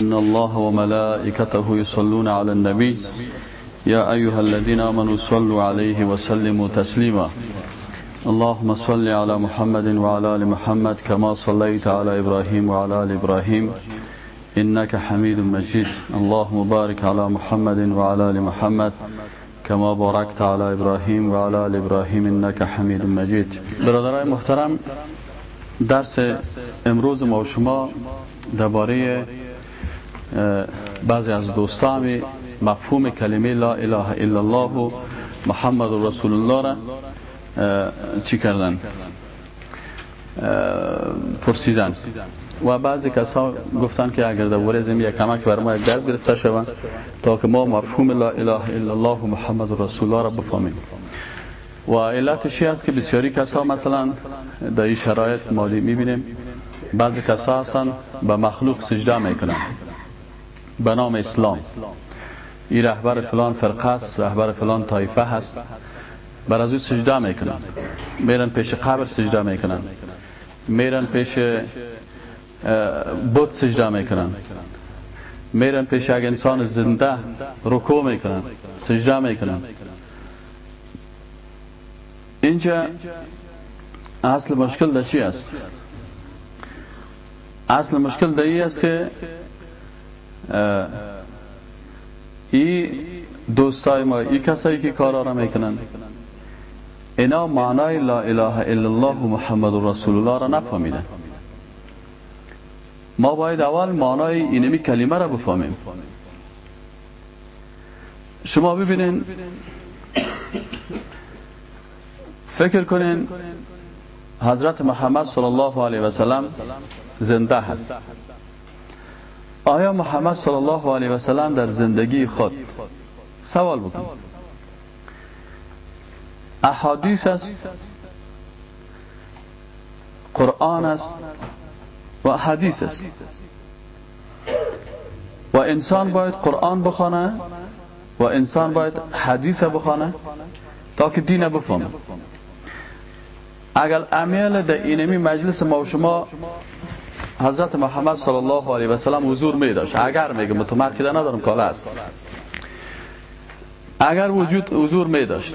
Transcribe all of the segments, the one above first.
إن الله وملائكته يصلون على النبي. يا أيها الذين آمنوا صلوا عليه وسلموا تسليما. اللهم صل على محمد وعلى آل محمد كما صليت على إبراهيم وعلى آل إبراهيم. إنك حميد مجيد. اللهم بارك على محمد وعلى آل محمد كما باركت على ابراهیم و علی آل ابراهیم إنك حمید مجید برادرای محترم درس امروز ما و شما درباره بعضی از دوستان مفهوم کلمه لا اله الا الله و محمد رسول الله را چی کردن؟ پرسیدن. و بعضی کسا گفتن که اگر در زمین یک کمک بر ما یک دست گرفته شود تا که ما مفهوم لا اله الا الله و محمد رسول الله را بفهمیم. و علتش است که بسیاری کسا مثلا در این شرایط مالی می‌بینیم؟ بعضی کسا هستن به مخلوق سجده می‌کنن. به نام اسلام. این رهبر فلان فرقه است رهبر فلان طایفه هست. بر از او سجده می‌کنن میرن پیش قبر سجده می‌کنن. میرن پیش بود سجده می‌کنن. میرن پیش یک انسان زنده رکو می‌کنن سجده می‌کنن. اینجا اصل مشکل در چی است؟ اصل مشکل در است که ای دوستای ما ای کسایی که کارا را می‌کنن اینا معنای لا اله الا الله و محمد رسول الله را نفهمیدن. ما باید اول معنای اینمی کلمه را بفهمیم. شما ببینین. فکر کنین حضرت محمد صلی الله علیه و سلم زنده هست. آیا محمد صلی الله علیه و سلم در زندگی خود؟ سوال بکن. احادیث است قرآن است و حدیث است. و انسان باید قرآن بخوانه و انسان باید حدیث بخوانه تا که دین بفهمه. اگر امیل در اینمی مجلس ما و شما حضرت محمد صلی الله علیه و سلم حضور می داشت. اگر میگه متمرکز ندارم کاله است. اگر وجود حضور می داشت.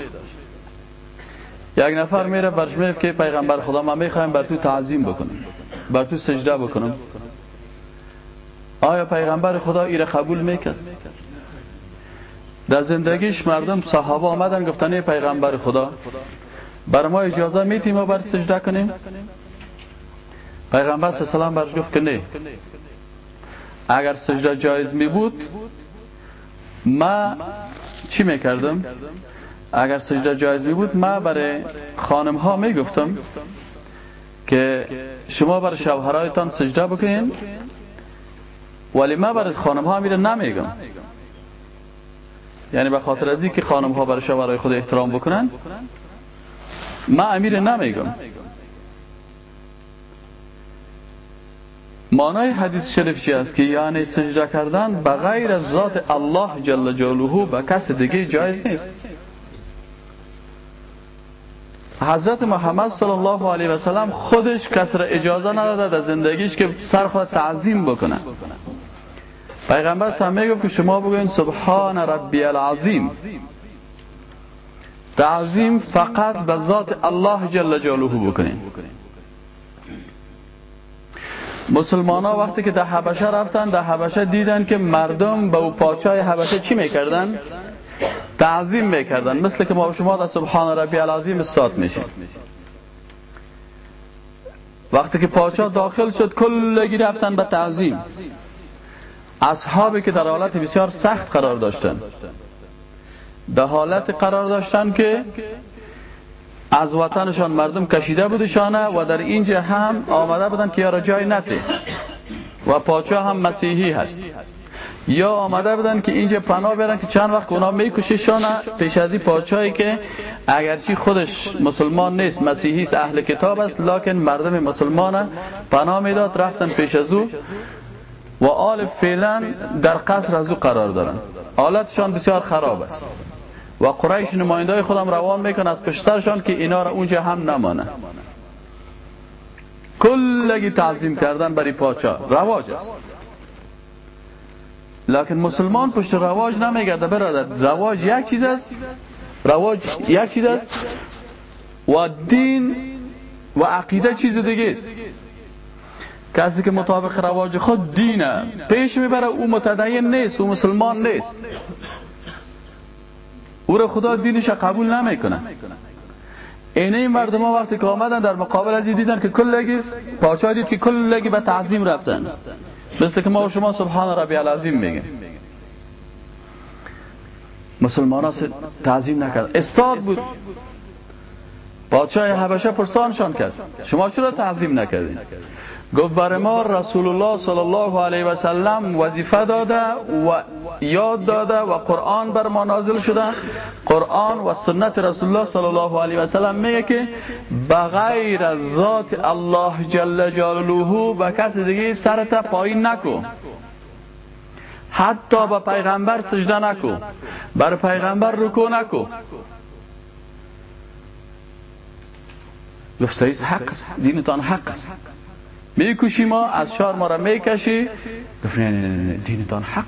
یک نفر میره برش میگه که پیغمبر خدا ما می‌خوایم بر تو تعظیم بکنم بر تو سجده بکنم آیا پیغمبر خدا ایره قبول می‌کرد؟ در زندگیش مردم صحابه آمدن گفتن پیغمبر خدا بر ما اجازه میتی ما بر سجده کنیم؟ پیغمبر صلی الله علیه برش گفت که نه. اگر سجده جایز می بود ما چی می‌کردم اگر سجده جایز می بود ما برای خانم ها می گفتم که شما برای شوهرایتان سجده بکنین ولی ما برای خانم ها میره نمیگم. یعنی به خاطر از که خانم ها برای شوهرای خود احترام بکنن ما امیر نمیگم. معنای حدیث شریف چی است که یعنی سجده کردن به غیر از ذات الله جل جلاله به کس دیگه جایز نیست. حضرت محمد صلی الله علیه و سلم خودش کس را اجازه نداده در زندگیش که سر تعظیم بکنه. پیغمبر سمی گفت که شما بگوین سبحان ربی العظیم. تعظیم فقط به ذات الله جل جلاله بکنین. مسلمان ها وقتی که در حبشه رفتن در حبشه دیدن که مردم به او پاچای حبشه چی می‌کردن؟ تعظیم می‌کردن مثل که ما شما در سبحان ربی العظیم استاد میشیم. وقتی که پاچا داخل شد کلگی رفتن به تعظیم. اصحابی که در حالت بسیار سخت قرار داشتن. در حالت قرار داشتن که از وطنشان مردم کشیده بودشانه و در اینجا هم آمده بودن که یارا جای نته و پاچا هم مسیحی هست. یا آمده بودن که اینجا پناه برن که چند وقت اونا میکششان پیش از این پاچایی که اگرچی خودش مسلمان نیست مسیحی است اهل کتاب است لکن مردم مسلمان پناه می‌داد رفتن پیش از او. و آل فعلا در قصر از قرار دارن. حالتشان بسیار خراب است. و قریش نماینده خودم روان میکن از پشترشان که اینا را اونجا هم نمانه. کلگی تعظیم کردن برای پاچا رواج است. لکن مسلمان پشت رواج نمیگرده برادر رواج یک چیز است. رواج یک چیز است. و دین و عقیده چیز دیگه است. کسی که مطابق رواج خود دینه پیش می‌بره او متدین نیست او مسلمان نیست. او را خدا دینش قبول نمی‌کنه اینه این مردم ها وقتی که آمدن در مقابل از دیدن که کلگی پاچا دید که کلگی به تعظیم رفتن. مثل که ما و شما سبحان ربی العظیم میگیم. مسلمان ها تعظیم نکرد استاد بود. پادشاه حبشه پرسانشان کرد. شما چرا تعظیم نکردین؟ گفت بر ما رسول الله صلی الله علیه و سلم وظیفه داده و یاد داده و قرآن بر ما نازل شده. قرآن و سنت رسول الله صلی الله علیه و سلم میگه که بغیر ذات الله جل جلاله به کس دیگه سرت پایین نکو. حتی به پیغمبر سجده نکو. بر پیغمبر رکو نکو. گفت سیز حق دینتان حق است. می‌کشی ما از شار ما را می‌کشی. گفت نه نه نه دینتان حق.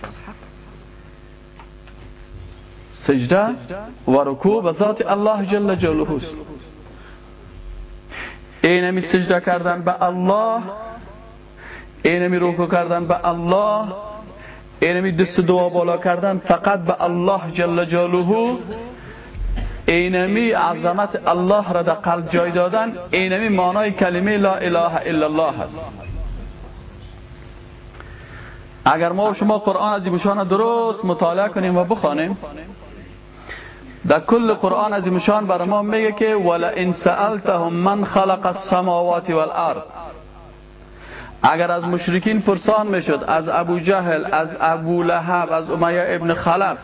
سجده و رکوع به ذات الله جل جلاله است. اینمی سجده کردن به الله اینمی رکوع کردن به الله اینمی دست دعا بالا کردن فقط به الله جل جلاله. اینمی عظمت الله را در قلب جای دادن اینمی معنای کلمه لا اله الا الله هست. اگر ما و شما قرآن از ایمشان درست مطالعه کنیم و بخوانیم در کل قرآن از ایمشان بر ما میگه که ولا ان سألتهم من خلق السماوات والارض. اگر از مشرکین پرسان می‌شد از ابو جهل از ابو لهب از امیه ابن خلف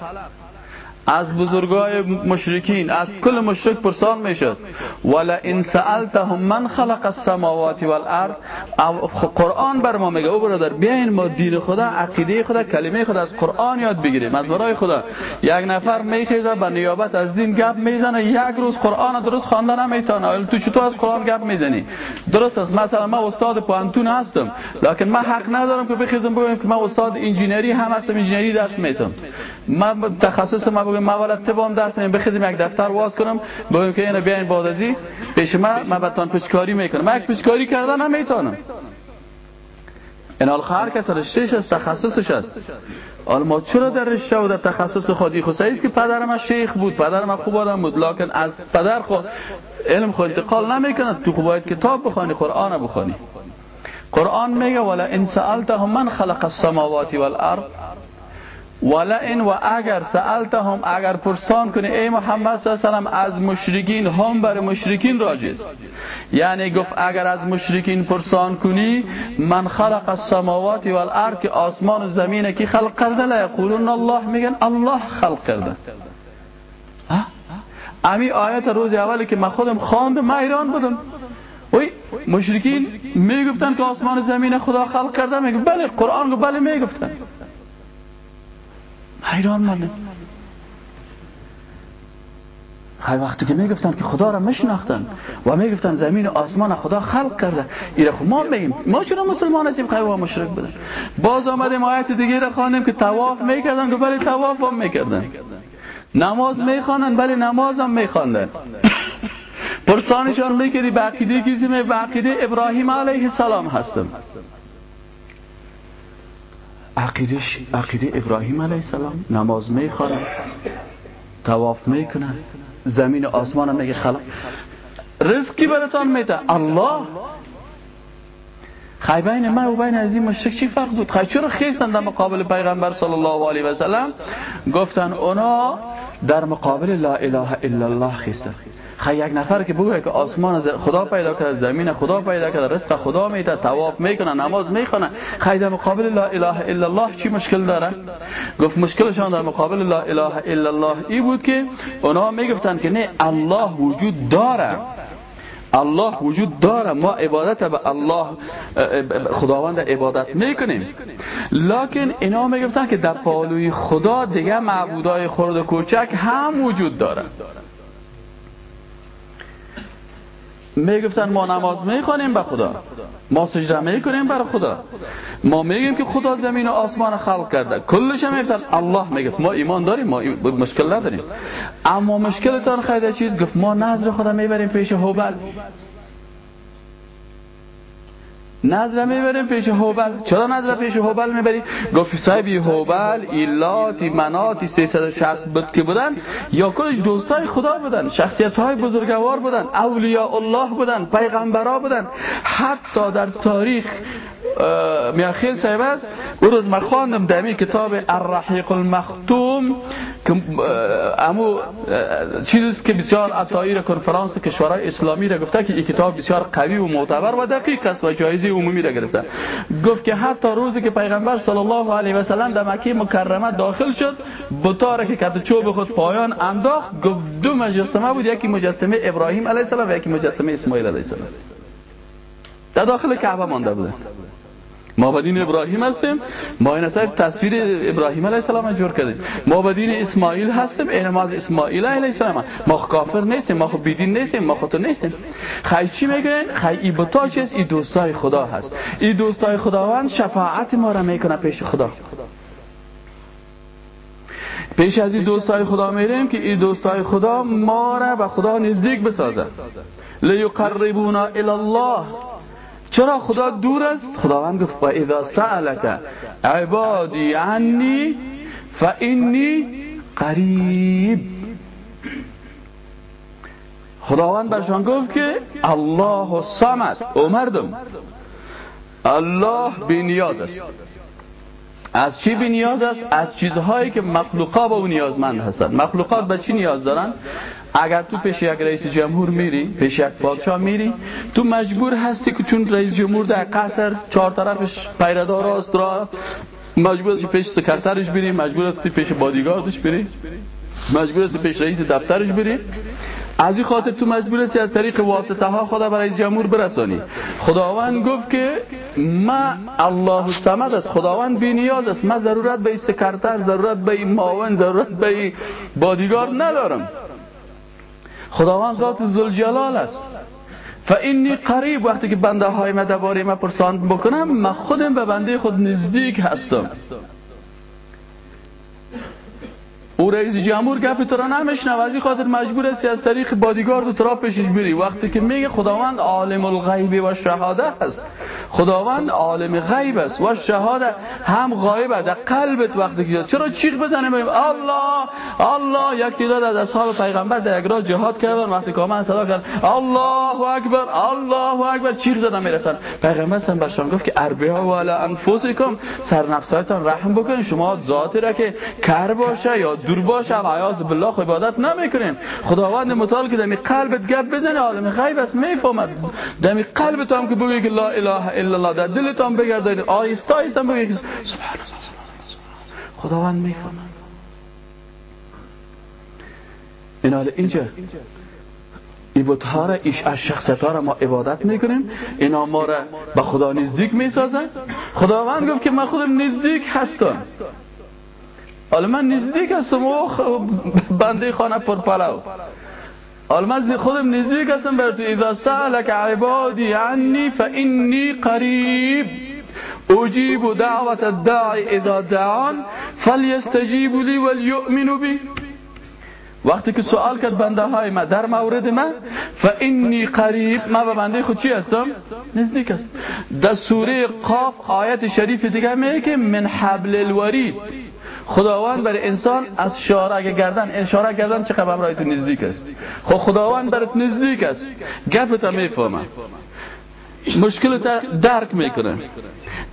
از بزرگای مشرکین از کل مشرک پرسان می‌شد. ولا ان سالتهم من خلق السماوات والارض قرآن بر ما میگه او برادر بیاین ما دین خدا عقیده خدا کلمه خدا از قرآن یاد بگیریم از برای خدا. یک نفر میخیزه به نیابت از دین گپ می‌زنه یک روز قرآن درست خواندن نمی‌تونه. تو چطور از قرآن گپ می‌زنی؟ درست است مثلا من استاد پوهنتون هستم لکن من حق ندارم که بخیزم بگم که من استاد انجینری هم هستم انجینری درس میتم من تخصص ما بگم من ولا طب هم درس میتم بخیزم یک دفتر واز کنم. بگم که اینو بیاین بعد ازی. پیش من من بتان پشکاری می‌کنم. من یک پشکاری کردن نمی‌تونم این هر کس رشتهش است تخصصش است. حالا ما چرا در رشته و در تخصص خودی خصوصی است که پدرم شیخ بود پدرم خوب آدم بود. لکن از پدر خود علم خود انتقال نمی‌کنه تو باید کتاب بخوانی قرآن بخوانی. قرآن میگه ولا ان سالتهم من خلق السماوات والارض ولئن و اگر سألتهم اگر پرسان کنی ای محمد صلی الله علیه و از مشرکین هم بر مشرکین راجز یعنی گفت اگر از مشرکین پرسان کنی من خلق السماوات که آسمان و زمین کی خلق کرده لا یقولون الله میگن الله خلق کرده. امی آیت روز اولی که من خودم خواندم من ایران بودم. وی مشرکین می‌گفتن که آسمان و زمین خدا خلق کرده میگه بله قرآن بله می‌گفتن. حیران مانده. هر وقتی که می‌گفتن که خدا را مشناختن و می‌گفتن زمین و آسمان خدا خلق کرده ایره خب ما میگیم ما چرا مسلمان هستیم؟ و مشرک بودن. باز آمدیم آیت دیگه را خواندیم که تواف می‌کردن که بله تواف هم می‌کردن. نماز می‌خوانن بله نماز هم میخواندن پرسانشان می‌کردی به عقیده کسی به ابراهیم علیه السلام هستم. عقیده عقیده ابراهیم علیه السلام. نماز می‌خوره تواف می‌کنه زمین و آسمان میگه خلق رزقی براتان میده. الله. خی بین من و بین از این مشرک چی فرق بود؟ خی چرا خیستن در مقابل پیغمبر صلی الله علیه و سلم؟ گفتن اونا در مقابل لا اله الا الله خیستن. یک نفر که بگه که آسمان از خدا پیدا کرده زمین خدا پیدا کرده رزق خدا میده تواف می‌کنه نماز می‌خونه. خیلی در مقابل لا اله الا الله چی مشکل داره؟ گفت مشکلشان در مقابل لا اله الا الله ای بود که اونا می‌گفتن که نه الله وجود داره. الله وجود داره. ما عبادت به الله خداوند عبادت می‌کنیم. لکن اینا می‌گفتن که در پالوی خدا دیگه معبودای خرد کوچک هم وجود داره. می‌گفتن ما نماز می‌خوانیم به خدا. ما سجده می‌کنیم برای خدا. ما میگیم که خدا زمین و آسمان خلق کرده. کلش هم می‌گفتن الله می‌گفت. ما ایمان داریم ما مشکل نداریم. اما مشکلتان خیلی چیز گفت. ما نظر خدا می‌بریم پیش هوبل. نظر می‌بریم پیش هوبل. چرا نظر پیش هوبل می‌بری؟ گفت صاحبی هوبل ایلاتی مناتی 360 بود که بودن یا کلش دوستای خدا بودن شخصیت های بزرگوار بودن اولیاء الله بودن پیغمبرا بودن. حتی در تاریخ میاخیل صاحب است او روز ما خواندم در کتاب الرحیق المختوم که امو چیزی که بسیار اسایر کنفرانس کشورهای اسلامی را گفته که این کتاب بسیار قوی و معتبر و دقیق است و جایزه عمومی را گرفته. گفت که حتی روزی که پیغمبر صلی الله علیه و سلم در مکه مکرمه داخل شد بطاره که کت چوب خود پایان انداخت گفت دو مجسمه بود یکی مجسمه ابراهیم علیه السلام و یکی مجسمه اسماعیل علیه السلام. در داخل کعبه مانده بوده ما بدین ابراهیم هستیم. ما این اصلا تصویر ابراهیم علیه السلام جور کردیم. ما بدین اسماعیل هستیم. این ما از اسماعیل علیه السلام. ما کافر نیستیم. ما خب بیدین نیستیم. ما خود نیستیم. خیلی چی میگن؟ خیلی ای بتا ای دوستای خدا هست. ای دوستای خداوند شفاعت ما را می‌کنه پیش خدا. پیش از این دوستای خدا میریم که این دوستای خدا ما را به خدا نزدیک بسازد لیقربونا الله چرا خدا دور است؟ خداوند گفت و اذا سألك عبادی عنی فانی قریب. خداوند برشان گفت که الله الصمد او مردم الله بی نیاز است. از چی بی نیاز است؟ از چیزهایی که مخلوقات به او نیازمند هستند. مخلوقات به چی نیاز دارن اگر تو پیش یک رئیس جمهور میری پیش یک پادشاه میری تو مجبور هستی که چون رئیس جمهور در قصر چهار طرفش پیردار است را مجبور هستی پیش سکرترش بری مجبور هستی پیش بادیگاردش بری مجبور هستی پیش رئیس دفترش بری. از این خاطر تو مجبور هستی از طریق واسطه ها خدا برای جمهور برسانی. خداوند گفت که ما الله الصمد است خداوند بی نیاز است. ما ضرورت به سکرتر ضرورت به این معاون ضرورت به این بادیگارد ندارم. خداوند ذات زلجلال است. اینی قریب وقتی که بنده های ما درباره ما پرساند بکنم من خودم به بنده خود نزدیک هستم. او رئیس جمهور گپ تو را نمیشنه از خاطر مجبور است از طریق بادیگارد تو را پیشش بری. وقتی که میگه خداوند عالم الغیب و شهاده است. خداوند عالم غیب است و شهاده هم غایب در قلبت وقتی که چرا چیخ بزنه بگیم الله الله یک تعداد از اصحاب پیغمبر در یک راه جهاد کردن. وقتی که من صدا کردن الله اکبر الله اکبر. چیخ زدن می‌رفتن. پیغمبر هم برشان گفت که اربیا و علی انفسکم سر نفسایتان رحم بکنید. شما ذاتی را که کر باشه یا دور باشه عیاذ بالله عبادت نمی‌کنین خداوند متعال که دمی قلبت گپ بزنه عالم غیب است می‌فهمد. دمی قلبت هم که بگی که لا اله الا الله در دلت هم بگردید آیستا آیستا بگی که سبحان الله خداوند می‌فهمد. این حال اینجا. ایبوت را ایش از شخصیت ها را ما عبادت می‌کنیم. اینا ما را به خدا نزدیک می‌سازن. خداوند گفت که من خودم نزدیک هستم. حالا من نزدیک هستم و بنده خانه پر پلو حالا من خودم نزدیک هستم بر تو اذا سألك عبادی عنی فإنی قریب. اجیب دعوت الداعی اذا دعان فلیستجیبوا لی ولیؤمنوا بی. وقتی که سوال کرد بنده های ما در مورد من فانی قریب ما به بنده خود چی هستم؟ نزدیک است در سوره قاف آیت شریف دیگه میگه من حبل الورید. خداوند برای انسان از شارع گردن اشاره گردن چه قبر تو نزدیک است. خب خداوند برات نزدیک است. گپت می‌فهمه مشکل درک می‌کنه.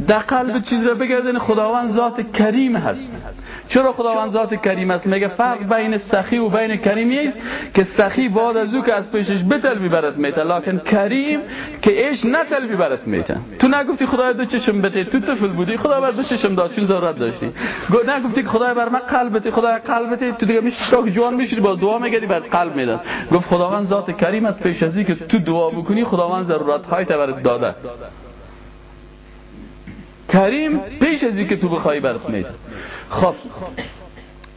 در قلب چیز را بگردن خداوند ذات کریم هست. چرا خداوند ذات کریم است میگه فرق بین سخی و بین کریمی است که سخی بعد از او که از پیشش بتل بیبرت میته لکن کریم که ایش نتل بیبرت میته. تو نگفتی خدای دو چشم بده تو طفل بودی خدا بر دو چشم داشت چون ضرورت داشتی. نگفتی که خدای بر من قلبت خدای قلبت تو دیگه میشه تا جوان میشی با دعا میگردی بعد قلب میدن گفت خداوند ذات کریم است پیش از که تو دعا بکنی خداوند ضرورت های داده. کریم پیش از که تو بخوای برات میده خب.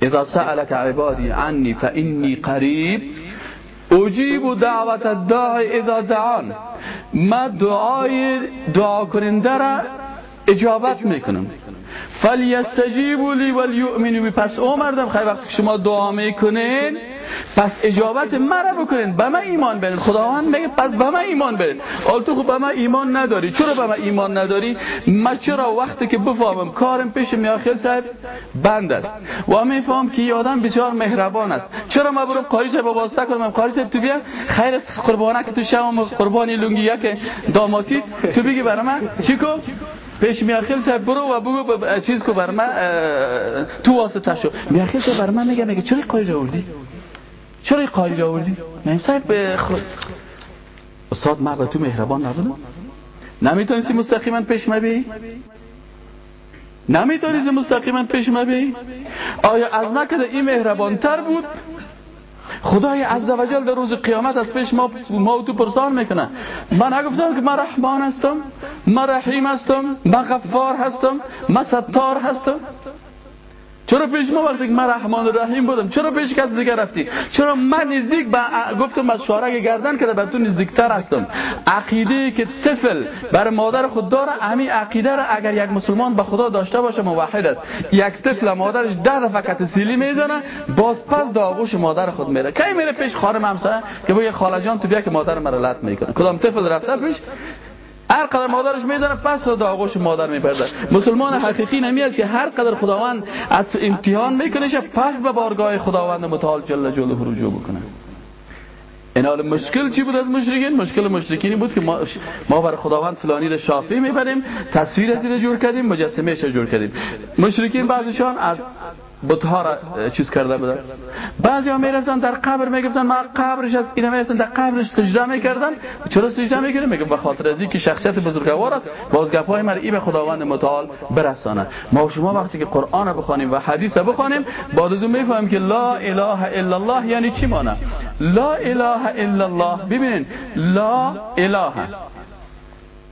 اذا سألك عبادی عنی فانی قریب اجیب دعوت الداعی اذا دعان. ما دعای دعا کننده را اجابت می‌کنم. فلیستجیبوا لی ولیؤمنوا پس او مردم خیلی وقتی که شما دعا می‌کنین پس اجابت مرا بکنین. به من ایمان برین. خداوند میگه پس به من ایمان برین. حال تو خب به من ایمان نداری. چرا به من ایمان نداری؟ من چرا وقتی که بفهمم کارم پیش میاخیل صاحب بند است. و میفهم که یه آدم بسیار مهربان است. چرا ما برم قاری صاحب واسطه کنم؟ قاری صاحب تو بیا. خیر قربانه که تو شما قربانی لنگی یک داماتی تو بگی برای من. چی پیش میاخیل صاحب برو و بگو چیز کو بر من تو واسطه شو. میاخیل صاحب بر من میگه میگه چرا قایل آوردی؟ چرا قایل آوردی؟ من صاحب خود استاد ما به تو مهربان نبودم. نمی‌تونستی مستقیما پیش مبی نمی‌تونستی مستقیما پیش مبی آیا از نکده این مهربان تر بود؟ خدای عزوجل در روز قیامت از پیش ما, ما تو پرسان می‌کنه. من نگفتم که من رحمان هستم من رحیم هستم من غفار هستم من ستار هستم. چرا پیش ما وقتی که من رحمان رحیم بودم؟ چرا پیش کس دیگر رفتی؟ چرا من نزدیک به گفتم از شارک گردن که به تو نزدیکتر هستم؟ عقیده که طفل بر مادر خود داره همین عقیده را اگر یک مسلمان به خدا داشته باشه موحد است. یک طفل مادرش ده دفعه کت سیلی می‌زنه باز پس داغوش مادر خود میره. کی میره پیش خانم همسایه؟ که بگه خاله جان تو بیا که مادر مرا لط می‌کنه. کدام طفل رفته پیش؟ هر قدر مادرش می‌دونه پس خود آغوش مادر میپرده مسلمان حقیقی نمی است که هر قدر خداوند از امتحان می‌کنه پس به بارگاه خداوند متعال جل جلاله رجوع بکنه. این حال مشکل چی بود از مشرکین؟ مشکل مشرکینی بود که ما ما بر خداوند فلانی را شافی می‌بریم تصویر از این جور کردیم مجسمه جور کردیم. مشرکین بعضیشان از بتها را چیز کرده بودن. بعضی ها می‌رفتن در قبر می‌گفتن ما قبرش از اینا می‌رفتن در قبرش سجده می‌کردن چرا سجده می‌کردن میگم به خاطر از که شخصیت بزرگوار است. باز گپای مرئی به خداوند متعال برسانه. ما شما وقتی که قرآن را بخوانیم و حدیث را بخوانیم بعد از اون می‌فهمیم که لا اله الا الله یعنی چی معنی لا اله الا الله ببینید لا اله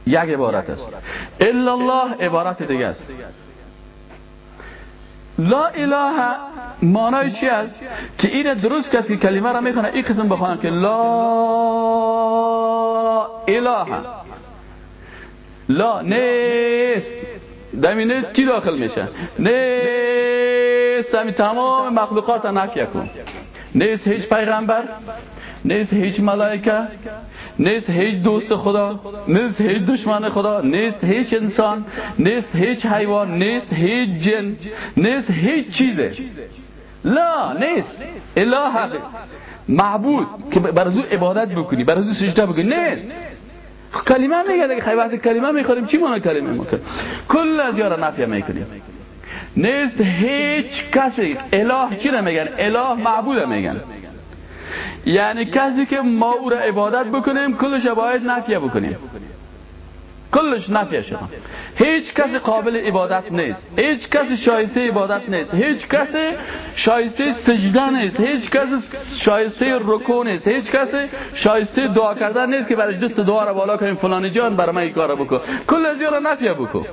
یک عبارت است. الا الله عبارت دیگه است. لا اله معنای چی است؟ که این درست کسی کلمه را می‌خونه این قسم بخوانم که لا اله. لا نیست. دمی نیست کی داخل میشه؟ نیست. همی تمام مخلوقات نفیه کن نیست هیچ پیغمبر. نیست هیچ ملائکه نیست هیچ دوست خدا نیست هیچ دشمن خدا نیست هیچ انسان نیست هیچ حیوان نیست هیچ جن نیست هیچ چیزه. لا نیست اله معبود که برزو عبادت بکنی برزو سجده بکنی نیست کلمه میگه که خیلی کلمه می‌خوریم چی مانا کلمه می‌کنیم کل از یارا نفیه می‌کنیم. نیست هیچ کسی اله چی میگن؟ اله معبود میگن. یعنی کسی که ما او را عبادت بکنیم کلش باید نفیه بکنیم. کلش نفیه شما. هیچ کسی قابل عبادت نیست. هیچ کسی شایسته عبادت نیست. هیچ کسی شایسته سجده نیست. هیچ کسی شایسته رکو نیست. هیچ کسی شایسته دعا کردن نیست که برش دست دعا را بالا کنیم. فلانی جان برای من این کار بکن. کل از را نفیه بکن.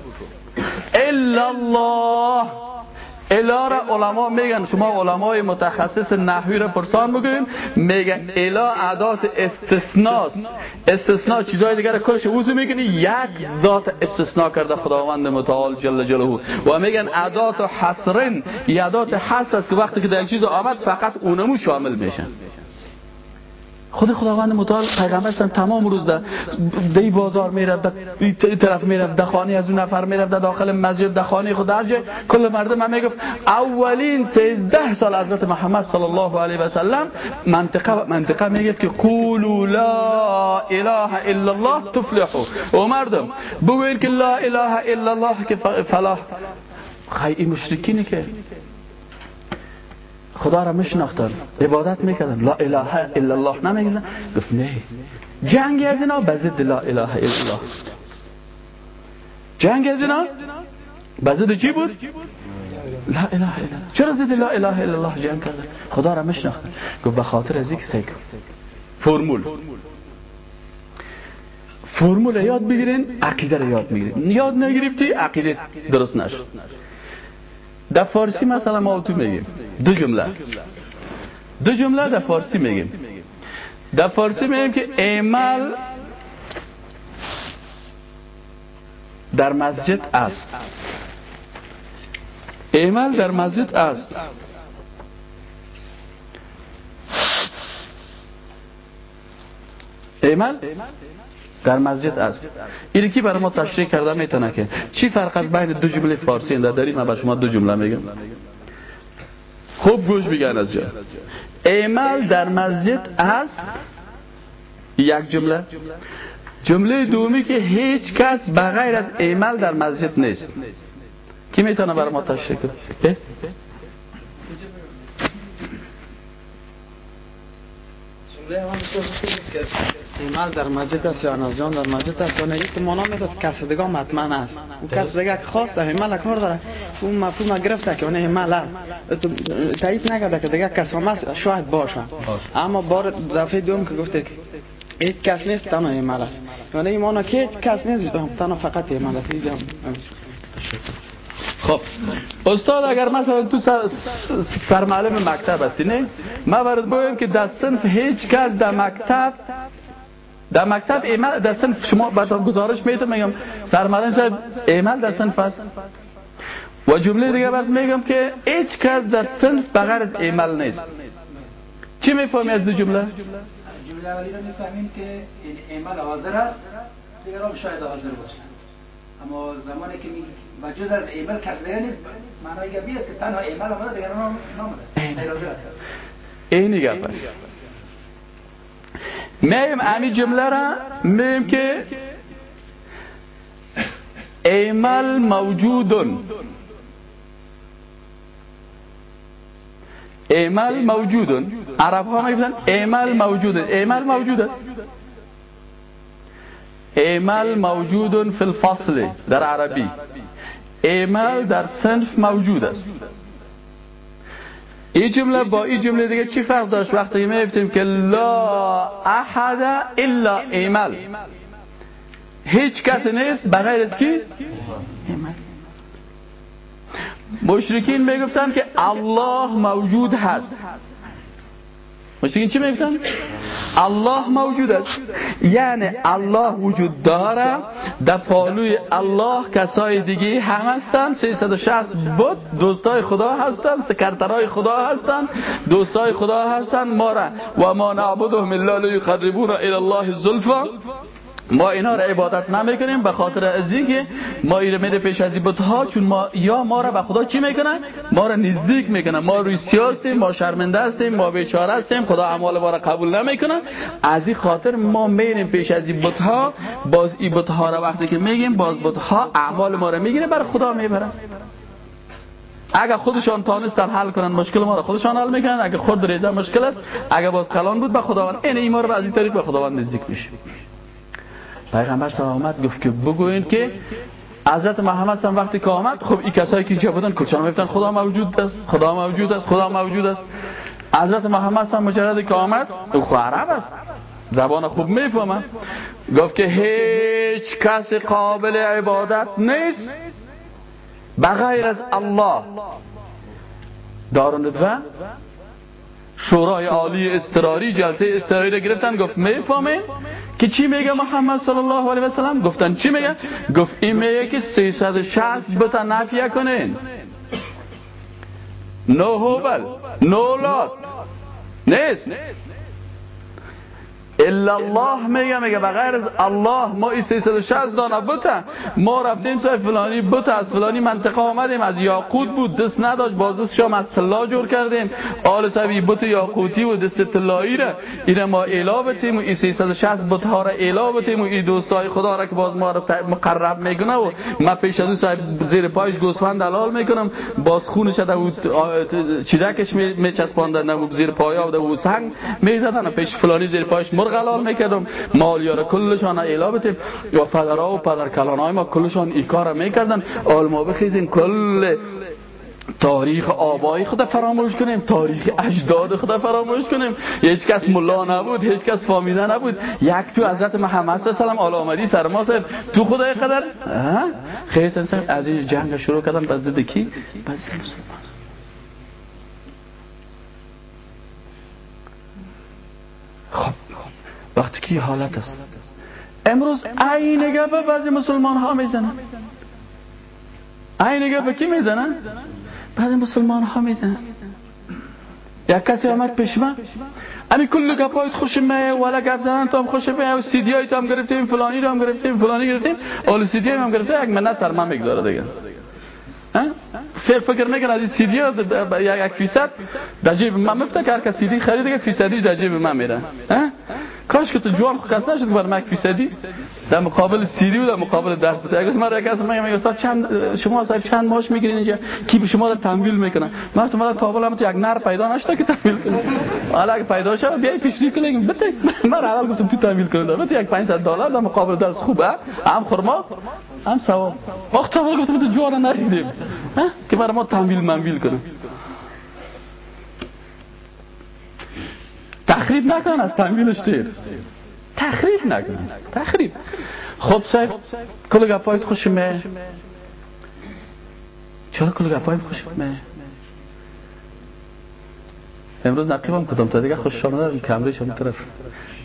الا الله. الا را علما میگن شما علمای متخصص نحوی را پرسان بگویم میگن الا عدات استثناست استثناء چیزهای دیگر کلش وضو می‌کنی یک ذات استثناء کرده خداوند متعال جل جلاله و میگن عدات حصرن عدات حصر است که وقتی که در چیز آمد فقط اونمو شامل میشن خود خداوند متعال پیغمبر تمام روز در دی بازار می‌رفت این طرف می‌رفت در خانه از اون نفر می‌رفت در داخل مسجد در خانه خود در کل مردم هم می‌گفت اولین 13 سال حضرت محمد صلی الله علیه و سلم منطقه منطقه می‌گفت که قولوا لا اله الا الله تفلحوا. و مردم بگوین که لا اله الا الله که فلاح. خیلی مشرکینی که خدا را میشناختن. عبادت می‌کردن. لا اله الا الله. نمیگن گفت نه. جنگ از اینا به ضد لا اله الا الله. جنگ از اینا به ضد چی بود؟ لا اله الا چرا ضد لا اله الا الله جنگ کردن؟ خدا را میشناختن. گفت به خاطر از اینکه سیک فرمول. فرمول یاد بگیرین عقیده را یاد می‌گیرین یاد نگرفتی عقیده درست نشد. در فارسی مثلا ما تو میگیم. دو جمله. دو جمله در فارسی میگیم. در فارسی میگیم که ایمال در مسجد است. ایمال در مسجد است. ایمال در مسجد است. این کی برای ما تشریح کرده می‌تونه که چی فرق است بین دو جمله فارسی در داریم من بر شما دو جمله میگم. خوب گوش بگن از جا. ایمال در مسجد است یک جمله. جمله دومی که هیچ کس بغیر از ایمال در مسجد نیست. کی می‌تونه برای ما تشریح کنه؟ ایمال در مسجد است یا نزیان در مسجد است و یک مانا می‌داد کسدگاه مطمئن است. اون کسدگاه که خاص ایمال کار داره. اون مفهوم گرفته که اون ایمال است. تایید نکرده که دیگه کس هم شاید باشه. اما بار دفعه دوم که گفته هیچ کس نیست تنها ایمال است. یعنی ایمانا که هیچ کس نیست تنها فقط ایمال است. خب. استاد اگر مثلا تو سرمعلم مکتب هستی نه؟ ما ورد بگویم که در صنف هیچ کس در مکتب در مکتب ایمل در صنف شما بعد گزارش می‌تونم میگم سرمعلم صاحب ایمل در صنف است و جمله دیگه بعد میگم که هیچ کس در صنف بغیر از ایمل نیست. چی می‌فهمی از دو جمله؟ جمله اولی رو می‌فهمیم که ایمل حاضر است. دیگران شاید حاضر باشه اما زمانی که می و جز از ایمل کس دیگه نیست معنای گبی است که تنها ایمل آمده دیگر نامده این گپ است. میم امی جمله را میم که ایمل موجودن. ایمل موجودن. عرب ها می‌گفتن ایمل موجود ایمل موجود است. ایمل موجود فی الفصل در عربی. ایمل در صنف موجود است. این جمله با این جمله دیگه چی فرق داشت وقتی میفتیم که لا احد الا ایمل هیچ کس نیست بغیر از کی مشرکین می‌گفتن که الله موجود هست مشکین چی می‌گفتن؟ الله موجود است. یعنی الله وجود داره در پالوی الله کسای دیگه هم هستن 360 بود دوستای خدا هستن سکرترای خدا هستن دوستای خدا هستن ما را و ما نعبدهم الا لیقربونا الى الله زلفا ما اینا را عبادت نمی‌کنیم به خاطر از اینکه ما ایره میره پیش از ها چون ما یا ما را به خدا چی می‌کنن؟ ما را نزدیک می‌کنن. ما روی سیاستیم ما شرمنده هستیم ما بیچاره هستیم خدا اعمال ما را قبول نمی‌کنه. از این خاطر ما میریم پیش از ها. باز این ها را وقتی که میگیم باز ها اعمال ما را می‌گیره بر خدا می‌برن اگر خودشان تانستن حل کنن مشکل ما را خودشان حل می‌کنن. اگر خود ریزه مشکل است اگر باز کلان بود به خداوند این ایمان رو از این طریق به خداوند نزدیک میشه. پیغمبر صلی آمد گفت که بگوین که حضرت محمد هم وقتی که آمد خب این کسایی که اینجا بودن کلچان میفتن خدا موجود است خدا موجود است خدا موجود است. حضرت محمد هم مجرد که آمد او عرب است. زبان خوب می‌فهمه گفت که هیچ کس قابل عبادت نیست بغیر از الله. دارون و شورای عالی استراری جلسه استراری گرفتن. گفت می‌فهمین؟ که چی میگه محمد صلی الله علیه و سلم؟ گفتن چی میگه؟ گفت این میگه که 360 بتا نفیه کنین نو هوبل نو لات. نیست. الا الله میگه میگه بغیر از الله ما این 360 دانه بوته ما رفتیم سای فلانی بوته از فلانی منطقه آمدیم از یاقوت بود دست نداشت باز شام از طلا جور کردیم آل سبی بوت یاقوتی و دست طلایی را این ما اعلا بتیم و این 360 بوت ها را اعلا بتیم و این دوستای خدا را که باز ما را مقرب می‌کنه و ما پیش از صاحب زیر پایش گوسفند حلال می‌کنم باز خونش در چیدکش میچسباندن می زیر پایا و سنگ می‌زدن پیش فلانی زیر پایش مرغ حلال می‌کردم. مالیار کلشان اعلا بتیم و پدرها و پدر کلانهای ما کلشان این کار می‌کردن. آل ما بخیزیم کل تاریخ آبای خود فراموش کنیم. تاریخ اجداد خود فراموش کنیم. هیچ کس ملا نبود هیچ کس فامیده نبود. یک تو حضرت محمد صلی الله علیه و آمدی سر ما سر تو خدای قدر. خیلی سن از این جنگ شروع کردن بس ضد کی؟ بس مسلمان. خب. وقتی که حالت است امروز عین گپ بعضی مسلمان ها می‌زنن عین گپ کی می‌زنن بعضی مسلمان ها می‌زنن یک کسی آمد پیش من امی کل گپایت خوش میه ولا گپ زدن تو هم خوش میه و سی دی تو هم گرفتیم فلانی رو هم گرفتیم فلانی گرفتیم اول سی دی هم گرفته یک منت سر من می‌گذاره دیگه فکر فکر می‌کنه از این سی دی یک فیصد در جیب من مفته که هر کس سی دی خرید یک فیصدیش در جیب من میره کاش که تو خود کس نشد که برای یک فیصدی در مقابل سیدی و در مقابل درس بده. اگر من یک میگم استاد چند شما صاحب چند ماش می‌گیرین اینجا؟ کی به شما در تمویل می‌کنه من تو تا هم تو یک نر پیدا نشده که تمویل کنه حالا اگه پیدا شد بیای پیشری کنیم بده. من اول گفتم تو تمویل کنه. بده یک 500 دلار در مقابل درس خوبه. هم خرما هم ثواب. وقت اول گفتم تو جوان نریدیم. که برای ما تمویل منویل کنه. تخریب نکن از تمویلش تیر تخریب نکن تخریب. خب صاحب کل گپایت خوشمه چرا کل گپایت خوشمه امروز نقیبم کدام تا دیگه خوش آمده کمریش هم طرف.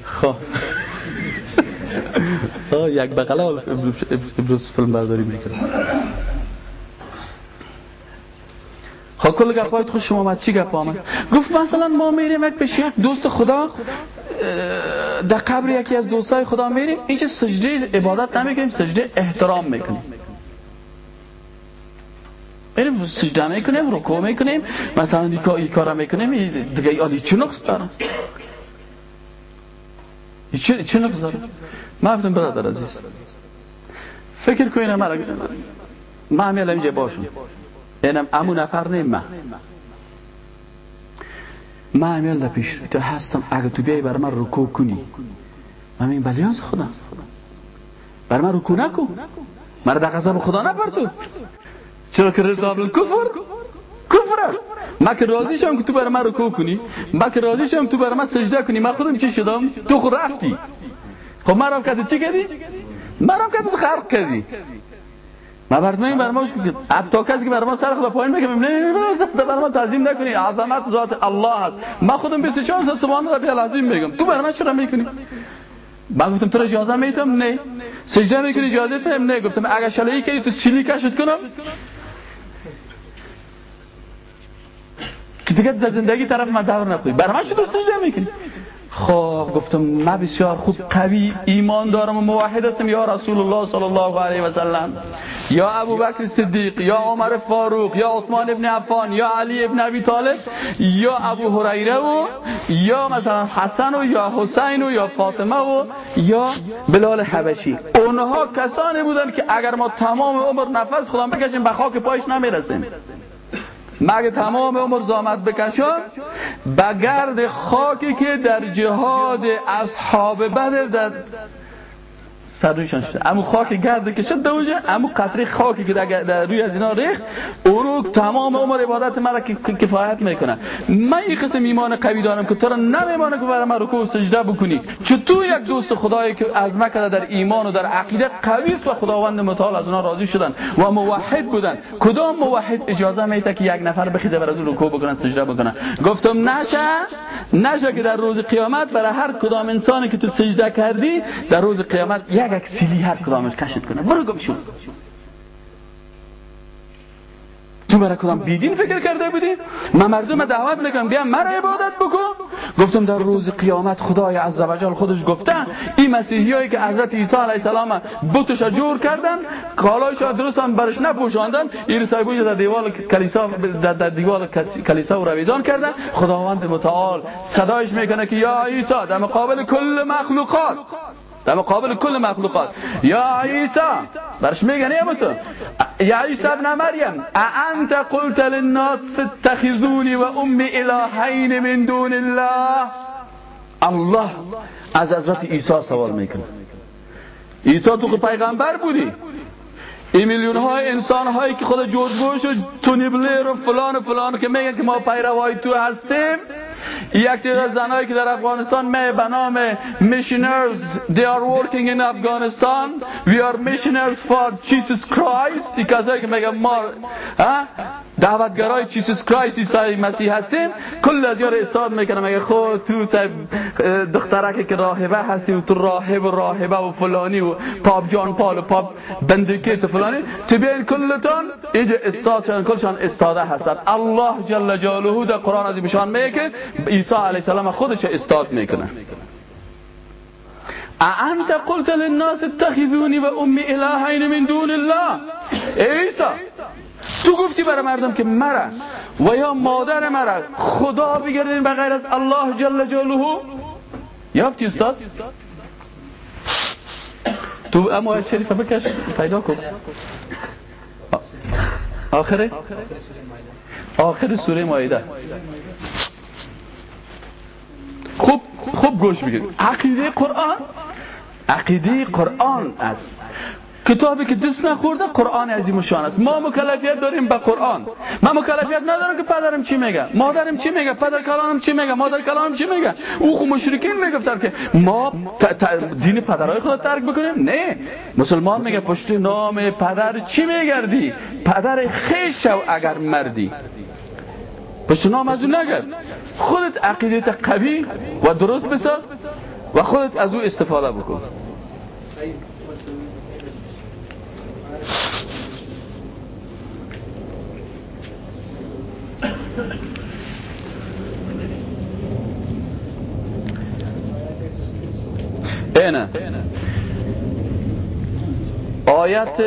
خب. یک بغلا امروز فیلم برداری می‌کنه. خب کل گپایت خوش شما آمد چی گپ آمد؟ گفت مثلا ما میریم یک پیش دوست خدا در قبر یکی از دوستای خدا میریم. اینکه سجده عبادت نمی‌کنیم سجده احترام می‌کنیم. میریم سجده می‌کنیم رکوع می‌کنیم. مثلا این کارا می‌کنیم دیگه آلی چه نقص داره؟ چه نقص داره؟ برادر عزیز فکر کنیم من ما همیل اینجا باشم. اینم امو نفر نیم من. من همیل در پیش تو هستم اگه تو بیایی بر من رکو کنی. من این بلیانز خدا. بر من رکو نکن. من در غضب خدا نبر تو. چرا که رضا کفر؟ کفر است. من که راضی شم که تو بر من رکو کنی. من که راضی شم تو بر من سجده کنی. من خودم چی شدم؟ تو خود رفتی. خب من رفت کردی چی کردی؟ من رفت کردی خرق کردی. ما برنامه بر ما حتی کسی که بر ما سر خود پایین میگه نه بر ما تعظیم نکنی. عظمت ذات الله هست. من خودم 24 سال سبحان ربی العظیم میگم. تو بر چرا می‌کنی؟ من گفتم تو اجازه میتم نه. سجده می‌کنی؟ اجازه تم نه. گفتم اگه شلایی که تو چیلی کشت کنم. که دیگه زندگی طرف من دور نکنی بر من چطور سجده می‌کنی؟ خب گفتم من بسیار خوب قوی ایمان دارم و موحد هستم. یا رسول الله صلی الله علیه و سلم یا ابو بکر صدیق یا عمر فاروق یا عثمان ابن عفان یا علی ابن ابی طالب یا ابو هریره و یا مثلا حسن و یا حسین و یا فاطمه و یا بلال حبشی. اونها کسانی بودن که اگر ما تمام عمر نفس خودم بکشیم به خاک پایش نمی‌رسیم. مگه تمام عمر زامت بکشم به گرد خاکی که در جهاد اصحاب بدر در سر رویشان شده امو خاک گرد که شد دوجه. امو قطره خاکی که در روی از اینا ریخ او رو تمام عمر عبادت مرا کفایت می‌کنه. من این قسم ایمان قوی دارم که تو را نمیمانه که برای من رکوع سجده بکنی. تو یک دوست خدایی که از مکه در ایمان و در عقیده قوی و خداوند متعال از اونا راضی شدن و موحد بودن. کدام موحد اجازه میده که یک نفر بخیزه برای رکوع بکنن سجده بکنن گفتم نشه نشه که در روز قیامت برای هر کدام انسانی که تو سجده کردی در روز قیامت یک یک سیلی هر کدامش کشت کنه. برو شو. تو برای کدام بیدین فکر کرده بودی؟ من مردم دعوت می‌کنم. بیا مرا عبادت بکن. گفتم در روز قیامت خدای عزوجل خودش گفته این مسیحی هایی که حضرت عیسی علیه السلام بتش جور کردن کالایش درست هم برش نپوشاندن این صاحبوش در دیوال کلیسا در دیوال کلیسا و رویزان کردن. خداوند متعال صدایش می‌کنه که یا عیسی در مقابل کل مخلوقات در مقابل کل مخلوقات. یا عیسی برش میگن یا تو یا عیسی ابن مریم انت قلت للناس اتخذوني و امی الهین من دون الله. الله از حضرت عیسی سوال می‌کنه. عیسی تو پیغمبر بودی. این میلیون های انسان هایی که خود جورج بوش و تونی بلیر و فلان و فلان که میگن که ما پیروای تو هستیم یک تعداد زنایی که در افغانستان می به نام missionaries they are working in Afghanistan. We are missionaries for Jesus Christ. این کسایی که میگن ما دعوتگرای چیسیس کرایست عیسی مسیح هستیم. کل از یار استاد می‌کنه مگه خود تو دخترک که راهبه هستی و تو راهب و راهبه و فلانی و پاپ جان پال و پاپ بندکیت و فلانی تو بیاین کلتان. اینجا استاد شدن کلشان استاده هستن. الله جل جلاله در قرآن بشان میگه عیسی علیه السلام خودش استاد می‌کنه. انت قلت للناس اتخذوني و امی الهین من دون الله؟ عیسی تو گفتی برای مردم که مرا و یا مادر مرا خدا بگردین به غیر از الله جل جلاله. یافتی استاد؟ تو اما آیت شریفه بکش پیدا کن. آخره؟ آخر سوره مایده خوب خوب گوش بگیر عقیده قرآن؟ عقیده قرآن است. کتابی که دست نخورده قرآن عظیم شان است. ما مکلفیت داریم به قرآن. من مکلفیت ندارم که پدرم چی میگه. مادرم چی میگه؟ پدر کلانم چی میگه؟ مادر کلانم چی میگه؟ او خو مشرکین می‌گفتن که ما دین پدرای خود ترک بکنیم؟ نه. مسلمان میگه پشت نام پدر چی میگردی؟ پدر خیش شو اگر مردی. پشت نام از اون نگرد. خودت عقیدت قوی و درست بساز و خودت از او استفاده بکن. اینه. آیت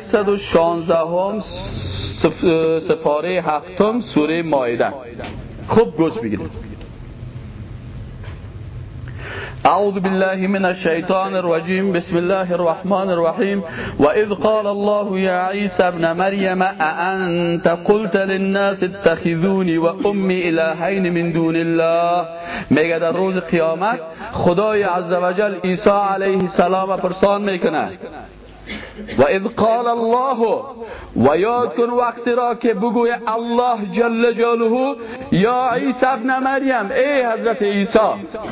116 هم سفاره هفتم سوره مایده خوب گوش بگیرید. أعوذ بالله من الشيطان الرجيم بسم الله الرحمن الرحيم وإذ قال الله يا عيسى ابن مريم أأنت قلت للناس اتخذوني وأمي إلهين من دون الله؟ میگه در روز قیامت خدای عزوجل عیسی علیه السلام پرسان می‌کنه و اذ قال الله و یاد کن وقتی را که بگوی الله جل جلاله یا عیسی ابن مریم ای حضرت عیسی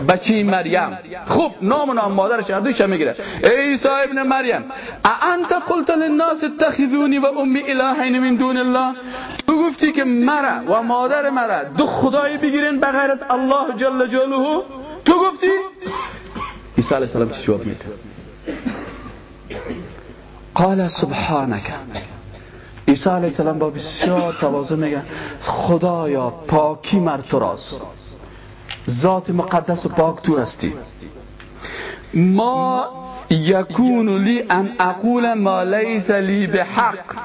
بچی مریم. خوب نام و نام مادرش دوش می‌گیره. ای عیسی ابن مریم انت قلت للناس اتخذونی و امی الهین من دون الله؟ تو گفتی که مرا و مادر مرا دو خدایی بگیرین بغیر از الله جل جلاله. تو گفتی؟ عیسی علیه السلام چی جواب میده؟ قال سبحانك عیسی علیه السلام با بسیار تواضع میگه خدایا پاکی مر تو راست. ذات مقدس و پاک تو هستی. ما یکون لی ان اقول ما لیس لی به حق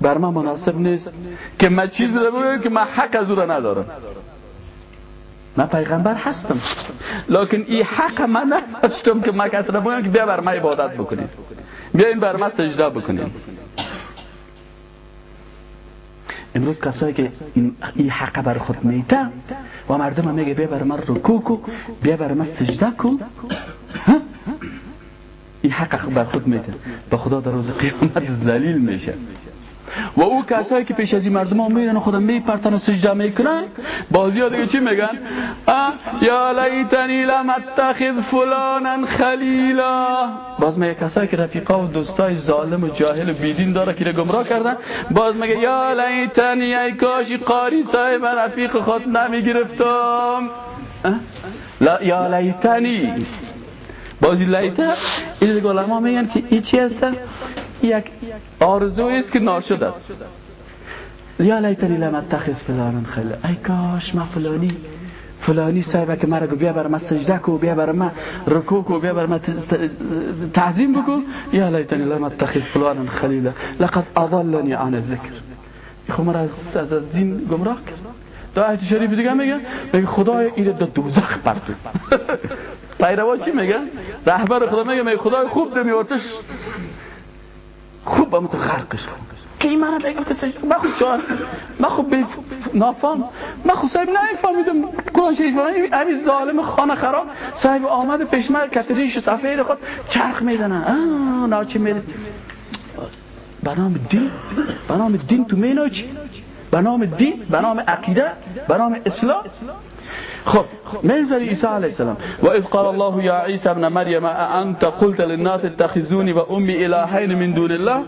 بر من مناسب نیست که من چیز بگم که من حق از او را ندارم. من پیغمبر هستم. لکن این حق من نداشتم که من کسی بگم که بیا بر من عبادت بکنید. بیا این بر من سجده بکنید. امروز کسایی که این حق بر خود میده و مردم میگه بیا بر من رکوع کن بیا بر من سجده کن. این حق بر خود میده به خدا در روز قیامت ذلیل میشه. و او کسایی که پیش از این مردم ها میرن خودم میپرتن و سجده می‌کنن بازی ها دیگه چی میگن؟ یا لیتنی لم اتخذ فلانا خلیلا. باز میگه کسایی که رفیقا و دوستای ظالم و جاهل و بیدین داره که گمراه کردن؟ باز میگه یا لیتنی ای کاشی قاری صاحب رفیق خود نمی‌گرفتم؟ یا لیتنی بازی لیتن این دیگه علما میگن که این چی هستن یک آرزوی است که ناشد است. یا لیتنی لم اتخذ فلان خیلی ای کاش ما فلانی فلانی صاحبه که مرا بیا بر ما سجده کو بیا بر ما رکوع کو بیا بر ما تعظیم بکو. یا لیتنی لم اتخذ فلان خلیلا. لقد اضلنی عن الذکر. خب مرا از از دین گمراه کرد. آیت شریف دیگه میگه؟ میگه خدای این دو دوزخ پرتو پیروا چی میگن رهبر خدا میگه میگه خدای خوب دمی آتش خوب با تو خرقش کن این منو بگم سجده من خوب جان من خوب نافام من خوب صاحب نفهمیدم قرآن شریف همین ظالم خانه خراب صاحب آمد پیش کتریش سفید خود چرخ می‌زنن آه ناچی میره به نام دین به نام دین تو میناچی به نام دین به نام عقیده به نام اسلام خب می‌ذاری عیسی علیه السلام. و اذ قال الله یا عیسی ابن مریم انت قلت للناس اتخذوني و امی الهین من دون الله؟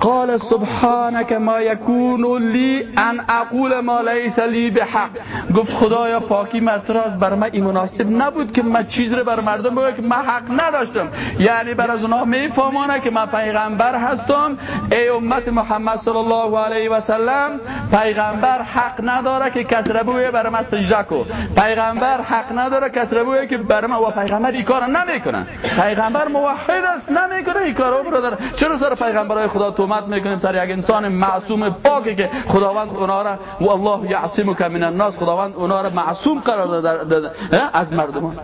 قال سبحانك ما يكون لي ان اقول ما ليس لي بحق. گفت خدایا پاکی مرتراز بر من این مناسب نبود که من چیز رو بر مردم بگم که من حق نداشتم. یعنی بر از اونها میفهمانه که من پیغمبر هستم. ای امت محمد صلی الله علیه و سلم پیغمبر حق نداره که کس بگه بر من سجده کو پیغمبر حق نداره کس بگه که بر من و پیغمبر این کار نمی‌کنه. پیغمبر موحد است نمی‌کنه این کارو برادر چرا سر پیغمبرای خدا تومت می‌کنیم؟ سر یک انسان معصوم پاکی که خداوند اونا را و الله یعصمک من الناس خداوند اونا را معصوم قرار داده از مردمان.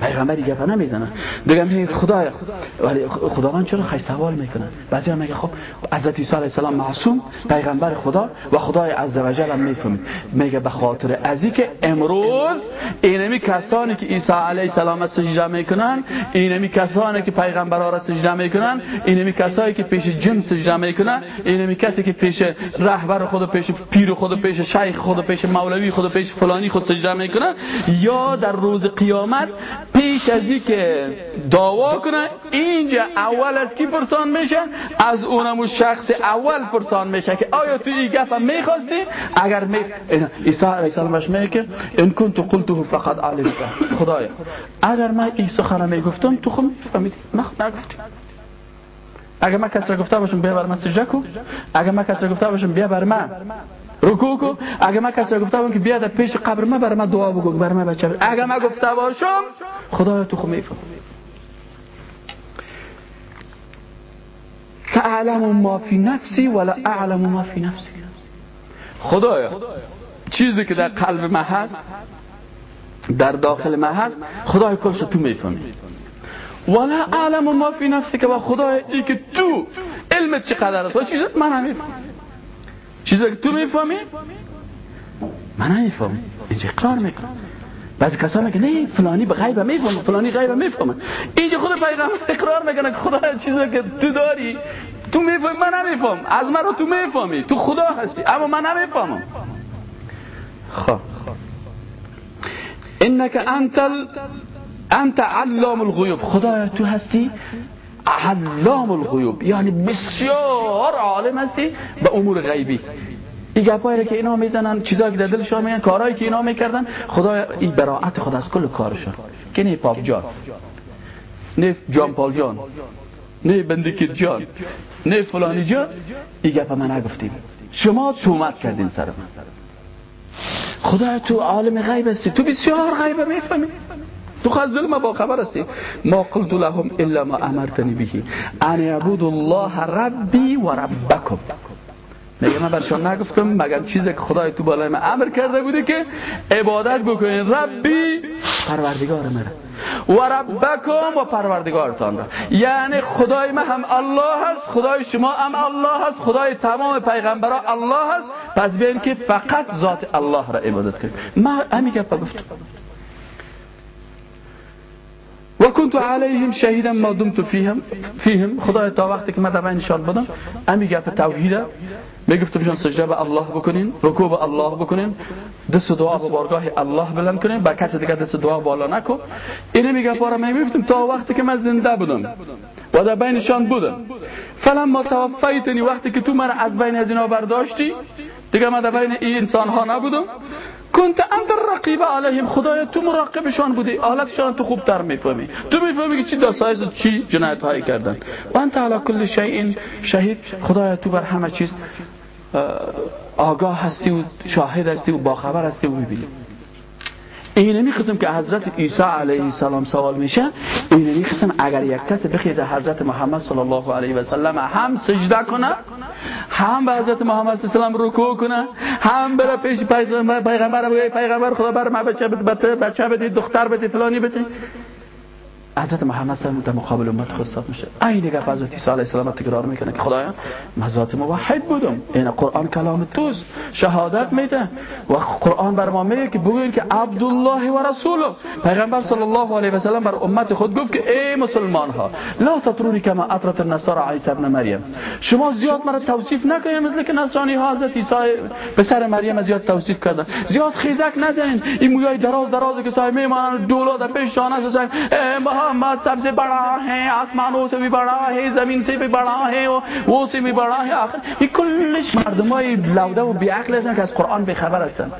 پیغمبری گپ نمی‌زنه. دیگه میگه خدایا ولی خداوند چرا خی سوال می‌کنه؟ بعضی هم میگه خب حضرت عیسی علیه السلام معصوم پیغمبر خدا و خدای عزوجل هم می‌فهمه. میگه به خاطر ازی که امروز اینمی کسانی که عیسی علیه السلام سجده می‌کنن اینمی کسانی که پیغمبرا را سجده می‌کنن اینمی کسایی که پیش جن سجده می‌کنن اینمی کسی که پیش رهبر خود پیش پیر خود پیش شیخ خود پیش مولوی خود پیش فلانی خود سجده می‌کنن. یا در روز قیامت پیش از که دعوا کنه اینجا اول از کی پرسان میشه؟ از اونم شخص اول پرسان میشه که آیا تو این گپ می‌خواستی؟ اگر می عیسی علیه السلام میگه که ان کنت قلته فقط علمت خدایا اگر من این سخن می‌گفتم تو خود میفهمیدی من نگفتی اگر من کس را گفته باشم بیا بر من سجده کو. اگر من کس را گفته باشم بیا بر من. رکوع کو. اگه من کسی گفته باشم که بیاد پیش قبر من برای من دعا بگو برای من بچه. اگه من گفته باشم خدایا تو خو میفهم تعلم ما فی نفسی ولا اعلم ما فی نفسی. خدایا چیزی که در قلب من هست در داخل من هست خدای کلش تو می‌فهمی. ولا اعلم ما فی نفسی که با خدای ای که تو علمت چقدر است. و چیزت من نمیفهم چیزی که تو می‌فهمی؟ من نمیفهم اینجا اقرار می‌کنم. بعضی کسان میگن نه فلانی به غیب می‌فهمه فلانی غیب می‌فهمه. اینجا خود پیغمبر اقرار می‌کنه که خدا چیزی که تو داری تو می‌فهمی من نمیفهم از من رو تو می‌فهمی. تو خدا هستی اما من نمی‌فهمم. خب. انك انت. انت علام الغیوب. خدا تو هستی؟ علام الغیوب. یعنی بسیار عالم هستی به امور غیبی. این گپایی که اینا می‌زنن چیزایی که در دلشون میگن کارهایی که اینا می‌کردن خدا این براعت خود از کل کارشون که نه پاپ جان نه جان پال جان نه بندکیت جان نه فلانی جان. این گپ من نگفتیم. شما تومت کردین سر من. خدا تو عالم غیب هستی. تو بسیار غیب می‌فهمی. تو خواست دل ما با خبر هستی ما قلت لهم الا ما امرتنی بهی ان یعبود الله ربی و ربکم. میگه من برشان نگفتم مگر چیزی که خدای تو بالای من امر کرده بوده که عبادت بکنین ربی پروردگار من. و ربکم و پروردگارتان را. یعنی خدای من هم الله هست خدای شما هم الله هست خدای تمام پیغمبران الله هست. پس بیاین که فقط ذات الله را عبادت کنیم ما همین گپ گفتم. و کنت علیهم شهیدا ما دمت فیهم فیهم خدای تا وقتی که من در بینشان بودم امی گپ توحید می‌گفتم بشان سجده به الله بکنین رکوع به الله بکنین دست دعا به بارگاه الله بلند کنین با کسی دیگه دست دعا بالا نکن. اینه میگه پارا می‌گفتم تا وقتی که من زنده بودم و در بینشان بودم. فلما توفیتنی وقتی که تو من از بین از اینا برداشتی دیگه من در بین این انسان ها نبودم. کنت انت رقیب علیهم خدای تو مراقبشان بودی. حالتشان تو خوب تر می‌فهمی. تو می‌فهمی که چی دستایز چی جنایت هایی کردن. و انت علی کل شیء شهید. خدای تو بر همه چیز آگاه هستی و شاهد هستی و باخبر هستی و می‌بینی. اینمی قسم که حضرت عیسی علیه السلام سوال میشه اینمی قسم اگر یک کس بخیز حضرت محمد صلی الله علیه و سلم هم سجده کنه هم به حضرت محمد صلی الله علیه و سلم رکوع کنه هم بره پیش پیغمبر پیغمبر خدا بر ما بچه بده بچه بده دختر بده فلانی بده. حضرت محمد صلی در مقابل امت خود میشه. این گپ حضرت عیسی علیه السلام تکرار می‌کنه که خدایا من ذات موحد بودم. این قرآن کلام توست. شهادت میده. و قرآن بر ما میگه که بگوین که عبدالله و رسوله. پیغمبر صلی الله علیه و سلم بر امت خود گفت که ای مسلمان ها لا تطرونی کما اطرت النصارى عیسی ابن مریم. شما زیاد مرا توصیف نکنید مثل که نصرانی ها حضرت عیسی پسر مریم زیاد توصیف کردن زیاد خیزک ندین این مویای دراز دراز که صاحب میمان دولا در پیش شانه صاحب محمد सबसे बड़ा है आसमानों से भी बड़ा है زمین से भी बड़ा है वो से भी बड़ा है آخر این کلش مردمای لوده و بیعقل هستن که از قرآن به خبر هستن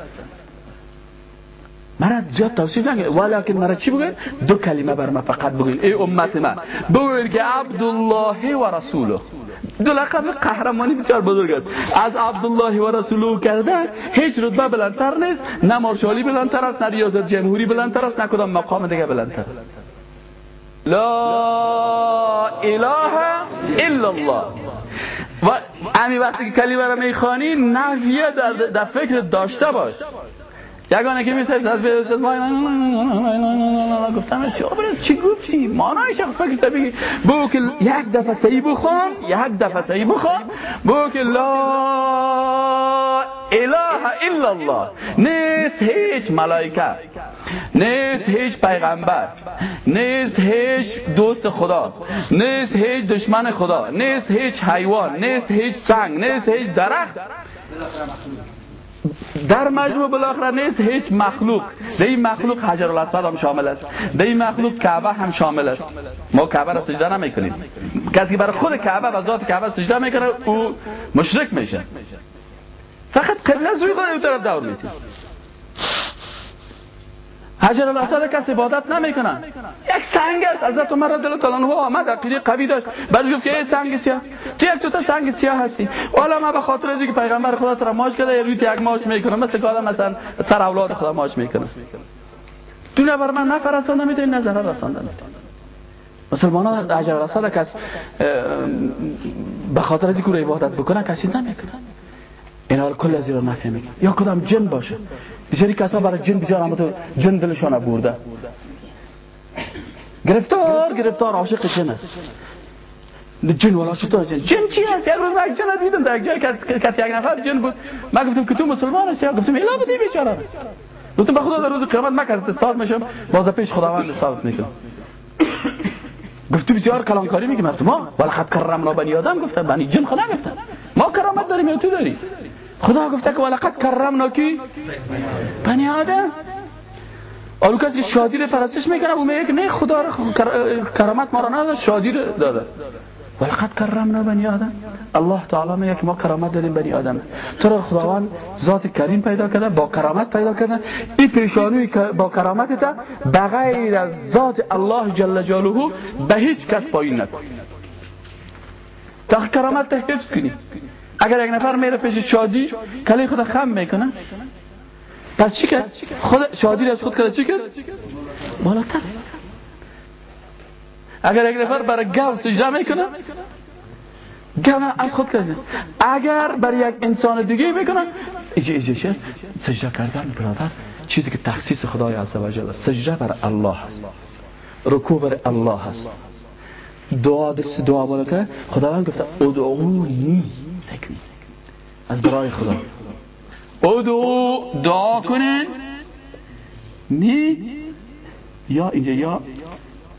مرا زیاد توصیف نگه ولیکن مرا چی بگوید دو کلمه بر ما فقط بگوید ای امت من بگوید که عبدالله و رسوله دو لقب قهرمانی بسیار بزرگ است از عبدالله و رسوله کرده هیچ رتبه بلندتر نیست نه مارشالی بلندتر است نه ریاست جمهوری بلندتر است نه کدام مقام دیگه بلندتر است لا اله الا الله و امی وقتی که کلمه را می‌خوانی نفیه در, در فکر داشته باش یگانه که میسه از بیاد استاد گفتم چی گفتی مانایش فکر تا بگی بگو که یک دفعه سعی بخوان یک دفعه سعی بخوان بگو که لا اله الا الله نیست هیچ ملائکه نیست هیچ پیغمبر نیست هیچ دوست خدا نیست هیچ دشمن خدا نیست هیچ حیوان نیست هیچ سنگ نیست هیچ درخت. در مجموع بالاخره نیست هیچ مخلوق. در این مخلوق حجر الاسود هم شامل است. در این مخلوق کعبه هم شامل است. ما کعبه را سجده نمی کنیم کسی که برای خود کعبه و ذات کعبه سجده می‌کنه او مشرک میشه. فقط قبله روی خود طرف دور میتیم حجر الاسد کسی عبادت نمی‌کنه. یک سنگ است. حضرت عمر رضی الله عنه آمد عقیده قوی داشت. بعد گفت که ای سنگ سیاه تو یک تو سنگ سیاه هستی. والا ما به خاطر از که پیغمبر خدا تو را ماش کرده روی یک ماش می‌کنه. مثل که آدم مثلا سر اولاد خدا ماش می‌کنه. تو نه بر من نفرستانده می‌تونی نظر رسانده می‌تونی مسلمان ها حجر الاسد کس به خاطر از اینکه عبادت بکنه کسی نمی‌کنه. اینا کل از نفی می‌کنه یا کدام جن باشه. بسیاری کسا برای جن بسیار اما تو جن دلشان برده گرفتار گرفتار عاشق جن است جن ولا چطور جن جن چی هست یک روز یک جن دیدم در جای کت یک نفر جن بود ما گفتم که تو مسلمان هستی گفتم الا بدی بیچاره گفتم به خدا در روز قیامت مکرد استاد میشم باز پیش خداوند ثابت می‌کنم گفت بسیار کلانکاری میگه مرد ما ولقد کرمنا بنی آدم گفته بنی جن خدا گفته ما کرامت داریم یا تو داری خدا گفته که ولقد کرمنا کی بنی آدم. اولو کسی که شادی رو فرستش می‌کنه او میگه نه خدا رو کرامت ما را نداد شادی رو داده. ولقد کرمنا بنی آدم. الله تعالی میگه که ما کرامت دادیم بنی آدم. تو را خداوند ذات کریم پیدا کرده با کرامت پیدا کرده. این پریشانی که با کرامت تا بغیر از ذات الله جل جلاله به هیچ کس پایین نکن. تا کرامت حفظ کنی. اگر یک نفر میره پیش شادی کلی خود خم می‌کنه. پس چی کرد؟ خود شادی از خود کرد چی کرد؟ بالاتر. اگر یک نفر برای گو سجده می‌کنه گو از خود کرده اگر برای یک انسان دیگه می‌کنه ایجا ایجا چیست سجده کردن برادر. چیزی که تخصیص خدای عزوجل است. سجده بر الله هست رکوع بر الله هست دعا دست دعا بالا که خداوند گفته ادعونی. از برای خدا. ادعو دعا کنه. نی؟ یا اینجا یا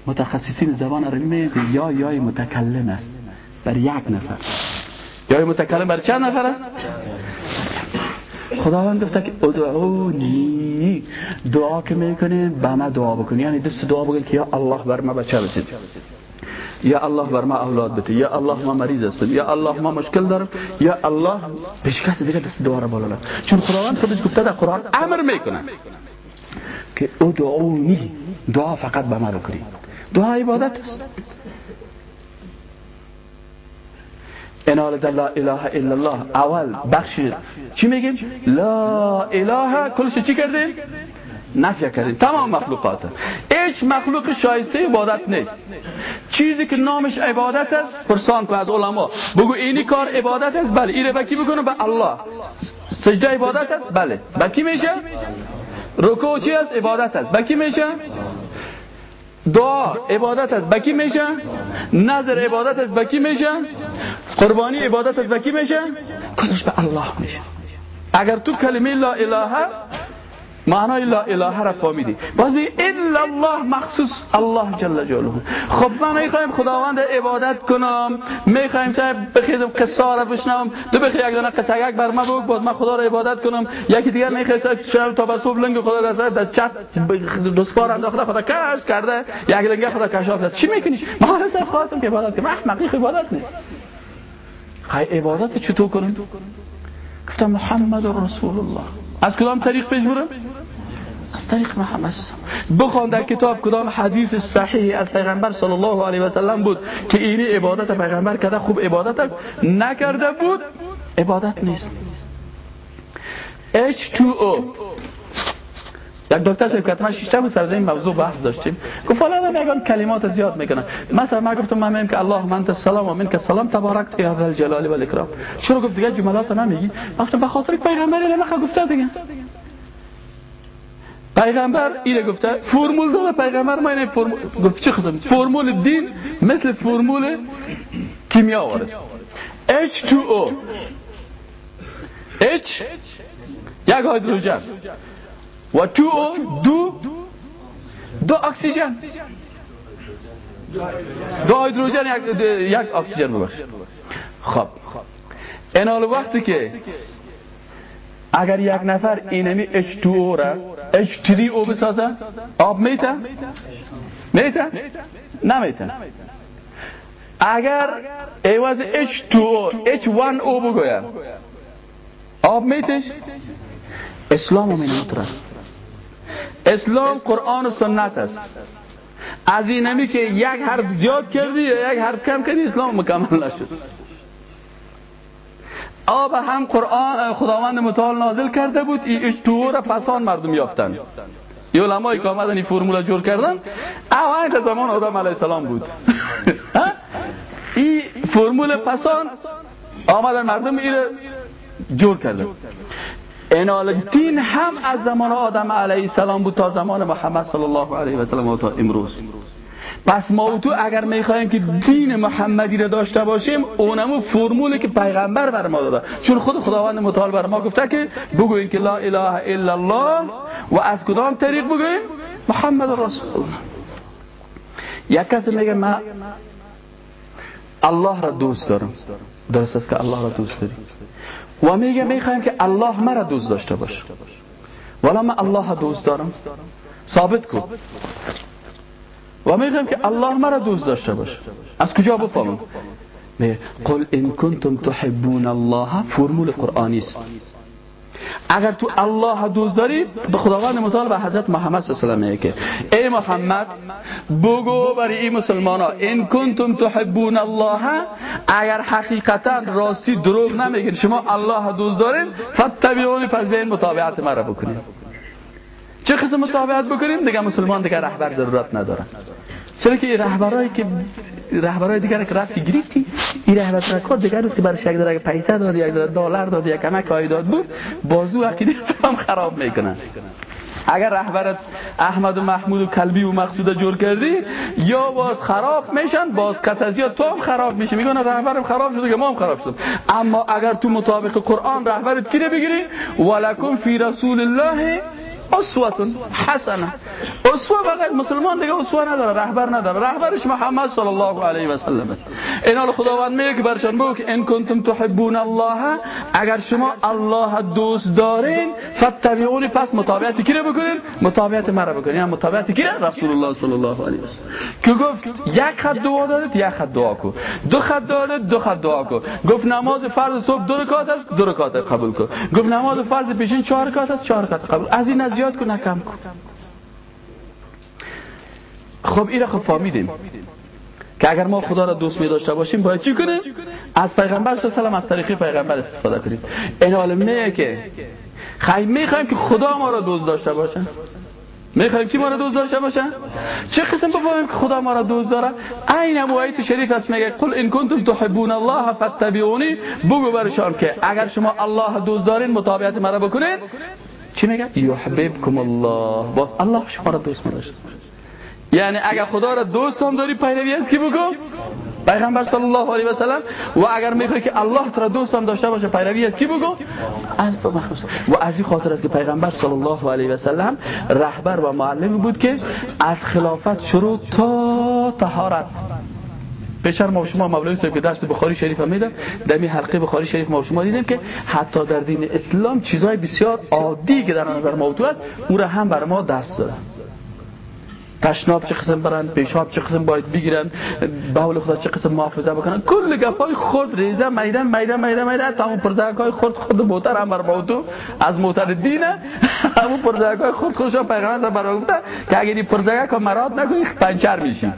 متخصصین زبان عربی یا یای متکلم است. بر یک نفر. یای متکلم بر چند نفر است؟ خداوند گفته که ادعونی دعا که می‌کنین با ما دعا بکنی یعنی دست دعا بکن که یا الله بر ما بچه بسید. یا الله بر ما اولاد بده یا الله ما مریض هستم یا الله ما مشکل دارم یا الله کس دیگه دست دعا را بالا چون خداوند خودش گفته در قرآن امر می‌کنه که ادعونی دعا فقط به ما بکنی دعا عبادت است انال لا اله الا الله اول بخش چی میگیم لا اله کلش چی کردیم نفی کردیم تمام مخلوقات. هیچ مخلوق شایسته عبادت نیست. چیزی که نامش عبادت است پرسان کن از علما. بگو اینی کار عبادت است؟ بله. ایره بکی بکنه به الله. سجده عبادت است؟ بله. بکی میشه؟ رکوع چی است؟ عبادت است. بکی میشه؟ دعا عبادت از بکی میشه؟ نظر عبادت از بکی میشه؟ قربانی عبادت از بکی میشه؟ کلش به الله میشه. اگر تو کلمه لا اله معنای لا اله را فهمیدی. باز الا الله مخصوص الله جل جلاله. خب من می‌خوایم خداوند عبادت کنم. می‌خوایم صاحب بخیدم قصه را بشنم تو بخی یک دونه قصه یک بر ما بگو باز من خدا را عبادت کنم. یکی دیگر می‌خواد شب تا صبح لنگ خدا را در چت دسپار انداخته خدا کش کرده. یک لنگ خدا کشاف داد چی می‌کنی؟ ما صرف خواستم که عبادت کنم احمقی عبادت نیست. خواهی عبادت چطور کنم گفتم محمد رسول الله. از کدام طریق پیش برم؟ از طریق محمد بخوان در کتاب کدام حدیث صحیح از پیغمبر صلی الله علیه و سلم بود که اینی عبادت پیغمبر کرده خوب عبادت است؟ نکرده بود؟ عبادت نیست. H2O یک دکتر شرکت ما شیشته بود سر این موضوع بحث داشتیم. گفت فلان میگن کلمات زیاد می‌کنن مثلا ما گفتم من میگم که الله من السلام و منک السلام تبارک یا ذل الجلال و الاکرام. چرا گفت دیگه جملات نمیگی؟ گفتم به خاطر پیغمبر اینو گفته دیگه. پیغمبر اینه گفته فرمول داده پیغمبر ما اینه فرمول گفت چه خزم فرمول دین مثل فرمول کیمیا وارد H2O H یک هیدروژن و 2O دو دو اکسیژن دو هیدروژن یک, اکسیژن ببخشید خب این حال وقتی که اگر یک نفر اینمی H2O را H3O بسازه آب میته؟ میته؟ نمیته اگر ایواز H2O H1O بگویم آب میتش؟ اسلام مینوتر است اسلام قرآن و سنت است. از اینمی که یک حرف زیاد کردی یا یک حرف کم کردی اسلام مکمل نشد. آب هم قرآن خداوند متعال نازل کرده بود. ای اشتور فسان مردم یافتن. ای علمایی که آمدن این فرمولا جور کردن اوان زمان آدم علیه السلام بود. این فرمول پسان آمدن مردم ایره جور کردن. انال دین هم از زمان آدم علیه السلام بود تا زمان محمد صلی الله علیه و سلم و تا امروز. پس ما تو اگر می‌خوایم که دین محمدی را داشته باشیم اونمو فرمولی که پیغمبر بر ما داده. چون خود خداوند متعال بر ما گفته که بگوین که لا اله الا الله و از کدام طریق بگوین محمد رسول الله. یک کسی میگه من الله را دوست دارم. درست است که الله را دوست داری و میگه می‌خوایم که الله مرا دوست داشته باشه. ولی من الله دوست دارم. ثابت کن. و میگم که الله مرا دوست داشته باشه از کجا بفهمم قل ان کنتم تحبون الله فرمول قرآنی است اگر تو الله دوست داری به خداوند متعال و حضرت محمد صلی الله علیه که ای محمد بگو برای این مسلمان ها این کنتم تحبون الله اگر حقیقتا راستی دروغ نمیگین شما الله دوست دارین فتبعونی پس به این مطابعت مرا بکنید چه قسم مطابقت بکنیم دیگه مسلمان دیگه رهبر ضرورت نداره چرا که رهبرایی که رهبرای دیگر که رفتی گرفتی این رهبر کار دیگر روز که برای یک درک پیسه داد یک دلار داد یک کمک داد بود بازو عقیده هم خراب می‌کنن اگر رهبرت احمد و محمود و کلبی و مقصود جور کردی یا باز خراب میشن باز کتازی تو هم خراب میشه. میگن رهبرم خراب شده که ما هم خراب شدیم اما اگر تو مطابق قرآن رهبرت کی بگیری؟ ولکم فی رسول الله اسوه حسنه. اسوه فقط مسلمان دیگه اسوه نداره رهبر نداره. رهبرش محمد صلی الله علیه و سلم است. این حال خداوند میگه برشان بگو که ان کنتم تحبون الله. اگر شما الله دوست دارین فتبعونی پس مطابقت کی رو بکنین؟ مطابقت مرا بکنین. یعنی مطابقت کی؟ رسول الله صلی الله علیه و سلم. که گفت یک خط دعا دادید یک خط دعا کن دو خط دادید دو خط دعا کن گفت نماز فرض صبح دو رکعت است دو رکعت قبول کن گفت نماز فرض پیشین چهار رکعت است چهار رکعت قبول. از این زیاد کن کم کن. خب این خب فهمیدیم که اگر ما خدا را دوست می داشته باشیم باید چی کنیم؟ از پیغمبر صلی الله از طریق پیغمبر استفاده کنیم. این میگه که خیلی می‌خوایم که خدا ما را دوست داشته باشه. می‌خوایم که ما را دوست داشته باشه؟ چه قسم بفهمیم که خدا ما را دوست داره؟ عین ابو شریف است میگه قل ان کنتم تحبون الله فاتبعونی. بگو برشان که اگر شما الله دوست دارین مطابقت مرا بکنید چی میگه? یحببکم الله. باز الله شما را دوست می‌داشت. یعنی اگر خدا را دوست هم داری پیروی از کی بکن. پیغمبر صلی الله علیه و سلم و اگر می‌خوای که الله تو را دوست هم داشته باشه پیروی از کی بگو از و از این خاطر است که پیغمبر صلی الله علیه و سلم رهبر و معلم بود که از خلافت شروع تا طهارت. پیشتر ما شما مولوی صاحب که درس بخاری شریف هم میدم در این حلقه بخاری شریف ما شما دیدیم که حتی در دین اسلام چیزهای بسیار عادی که در نظر موضوع است او را هم بر ما درس دادن. تشناب چه قسم برن پیشاب چه قسم باید بگیرن بول خدا چه قسم محافظه بکنن. کل گپای خود ریزه میدن میدن میدن میدن تمام پرزک های خود خود موتر بر موتو از موتر دینه همون پرزک های خود خودشان پیغمبر الله گفتن که اگر این پرزک ها مراد نکنی پنچر میشی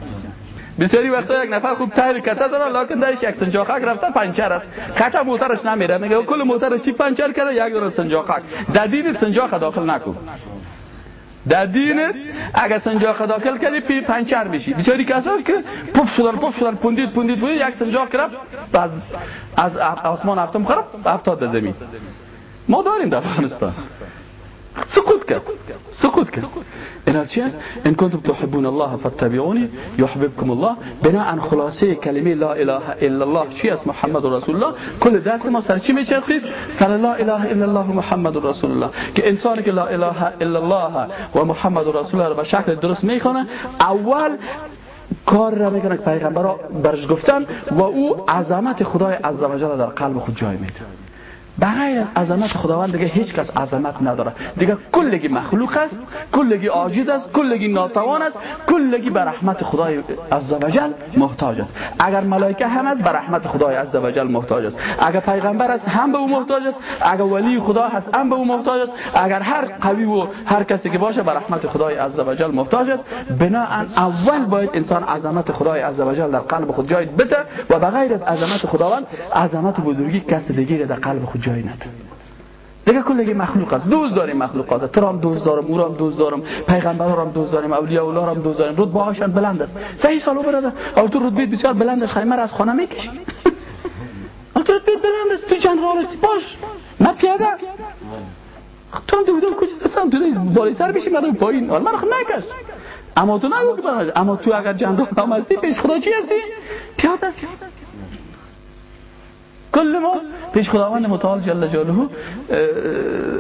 بسیاری وقتا یک نفر خوب تایر کته داره لکن درش یک سنجاقک رفته پنچر است. کته موترش نمیره میگه کل موتر چی پنچر کرده؟ یک دونه سنجاقک در دین سنجاق داخل نکن. در دینت اگر سنجاق داخل کردی پی پنچر میشی. بسیاری کساست که پف شدن پف شدن پوندید پوندید پوندید یک سنجاق کرد از از آسمان هفتم خراب افتاد زمین. ما داریم در افغانستان. سقوط کرد سقوط کرد اینا چی است ان تحبون الله فاتبعوني يحببكم الله. بناء خلاصه کلمه لا اله الا الله. چی است محمد رسول الله. کل درس ما سر چی میچرخید سر لا اله الا الله محمد رسول الله. که انسانی که لا اله الا الله و محمد رسول الله به شکل درست می‌خونه اول کار را می‌کنه که پیغمبر برش گفتن و او عظمت خدای عزوجل در قلب خود جای میده. بغیر از عظمت خداوند دیگه هیچ کس عظمت نداره. دیگه کلگی مخلوق است کلگی عاجز است کلگی ناتوان است کلگی به رحمت خدای عزوجل محتاج است. اگر ملائکه هم است به رحمت خدای عزوجل محتاج است. اگر پیغمبر است هم به او محتاج است. اگر ولی خدا هست هم به او محتاج است. اگر هر قوی و هر کسی که باشه به رحمت خدای عزوجل محتاج است. بناء اول باید انسان عظمت خدای عزوجل در قلب خود جای بده و بغیر از عظمت خداوند عظمت بزرگی کس دیگه در قلب خود جای نده دیگه کلگی مخلوق است دوست داریم مخلوقات تو هم دوست دارم او هم دوست دارم. پیغمبر هم دوست داریم اولیاء الله هم دوست داریم. رتبه هاشون بلند است. صحیح سالو برادر. او تو رتبه بسیار بلند است. خیمه از خانه می‌کشی. او تو رتبه بلند است. تو جنرال استی باش. ما پیاده. تو هم دویدم کجا؟ هستم تو بالای سر بشی من پایین. من خب نکش. اما تو نگو که اما تو اگر جنرال هم هستی پیش خدا چی هستی؟ پیاده است کل ما پیش خداوند متعال جل جلاله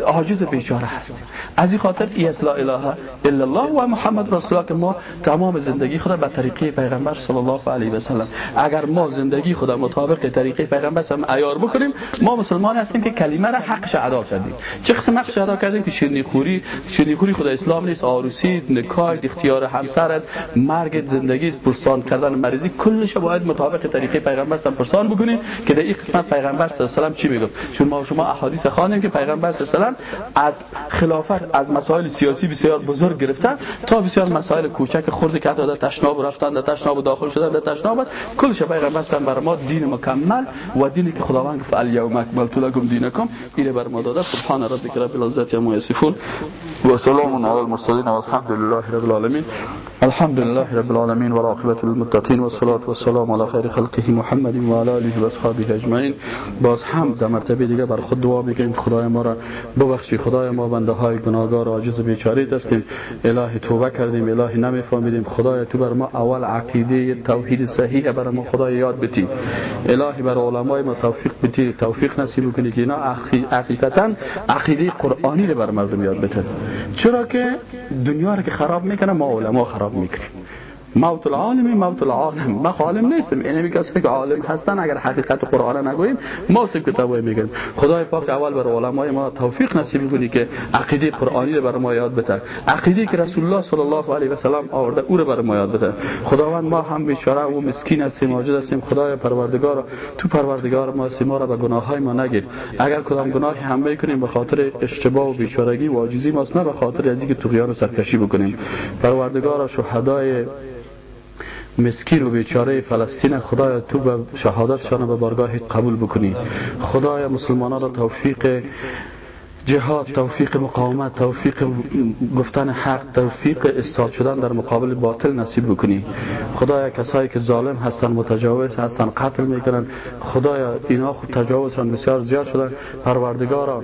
عاجز بیچاره هستیم از این خاطر ای لا اله الا الله و محمد رسول الله که ما تمام زندگی خدا به طریقه پیغمبر صلی الله علیه و سلم. اگر ما زندگی خدا مطابق طریقه پیغمبر هم عیار بکنیم ما مسلمان هستیم که کلمه را حقش ادا کردیم. چه قسم حقش ادا کردیم؟ که شیرینی خوری شیرینی خوری خدا اسلام نیست آروسی نکاح اختیار همسرت مرگ زندگی پرسان کردن مریضی کلش باید مطابق طریقه پیغمبر هم پرسان بکنیم که در این قسمت پیغمبر صلی الله علیه و چی می‌گفت؟ چون ما شما احادیث خواندیم که پیغمبر صلی الله از خلافت از مسائل سیاسی بسیار بزرگ گرفتن تا بسیار مسائل کوچک خرد که حتی در تشناب رفتن در تشناب داخل شدن در تشناب کلش پیغمبر صلی بر ما دین مکمل و دینی که خداوند گفت الیوم اکملت لکم دینکم. اینه بر ما داده. سبحان ربک رب العزت عما یصفون. و سلام علی المرسلین والحمد لله رب العالمین. الحمد لله رب العالمین و عاقبت للمتقین والصلاه والسلام علی خیر خلقه محمد و علی آله و اصحابه اجمعین. باز هم در مرتبه دیگه بر خود دعا می‌کنیم خدای ما را ببخشی. خدای ما بنده های گناهگار عاجز بیچاره هستیم. الهی توبه کردیم. الهی نمیفهمیدیم خدای تو بر ما اول عقیده توحید صحیح بر ما خدای یاد بتی الهی بر علمای ما توفیق بتی توفیق نصیب کنی که اینا حقیقتا عقیده قرآنی رو بر مردم یاد بده. چرا که دنیا رو که خراب می‌کنه ما علما خراب می‌کنیم. موت العالم موت العالم. ما عالم نیستم یعنی کسی که عالم هستن اگر حقیقت قرآن نگوییم ما سب کتاب میگیم. خدای پاک اول بر علمای ما توفیق نصیب کنی که عقیده قرآنی رو بر ما یاد بده. عقیده که رسول الله صلی الله علیه و سلم آورده او رو بر ما یاد بده. خداوند ما هم بیچاره و مسکین هستیم عاجز هستیم. خدای پروردگار تو پروردگار ما ما را به گناه های ما نگیر. اگر کدام گناهی هم می‌کنیم به خاطر اشتباه و بیچارگی و عاجزی ماست نه به خاطر از اینکه طغیان و سرکشی بکنیم. پروردگار شهدای مسکین و بیچاره فلسطین خدای تو به شهادتشان به بارگاه قبول بکنی. خدای مسلمانان را توفیق جهاد توفیق مقاومت توفیق گفتن حق توفیق استاد شدن در مقابل باطل نصیب بکنی. خدایا کسایی که ظالم هستن متجاوز هستن قتل می‌کنن خدایا اینا خود تجاوزشان بسیار زیاد شدن. پروردگارا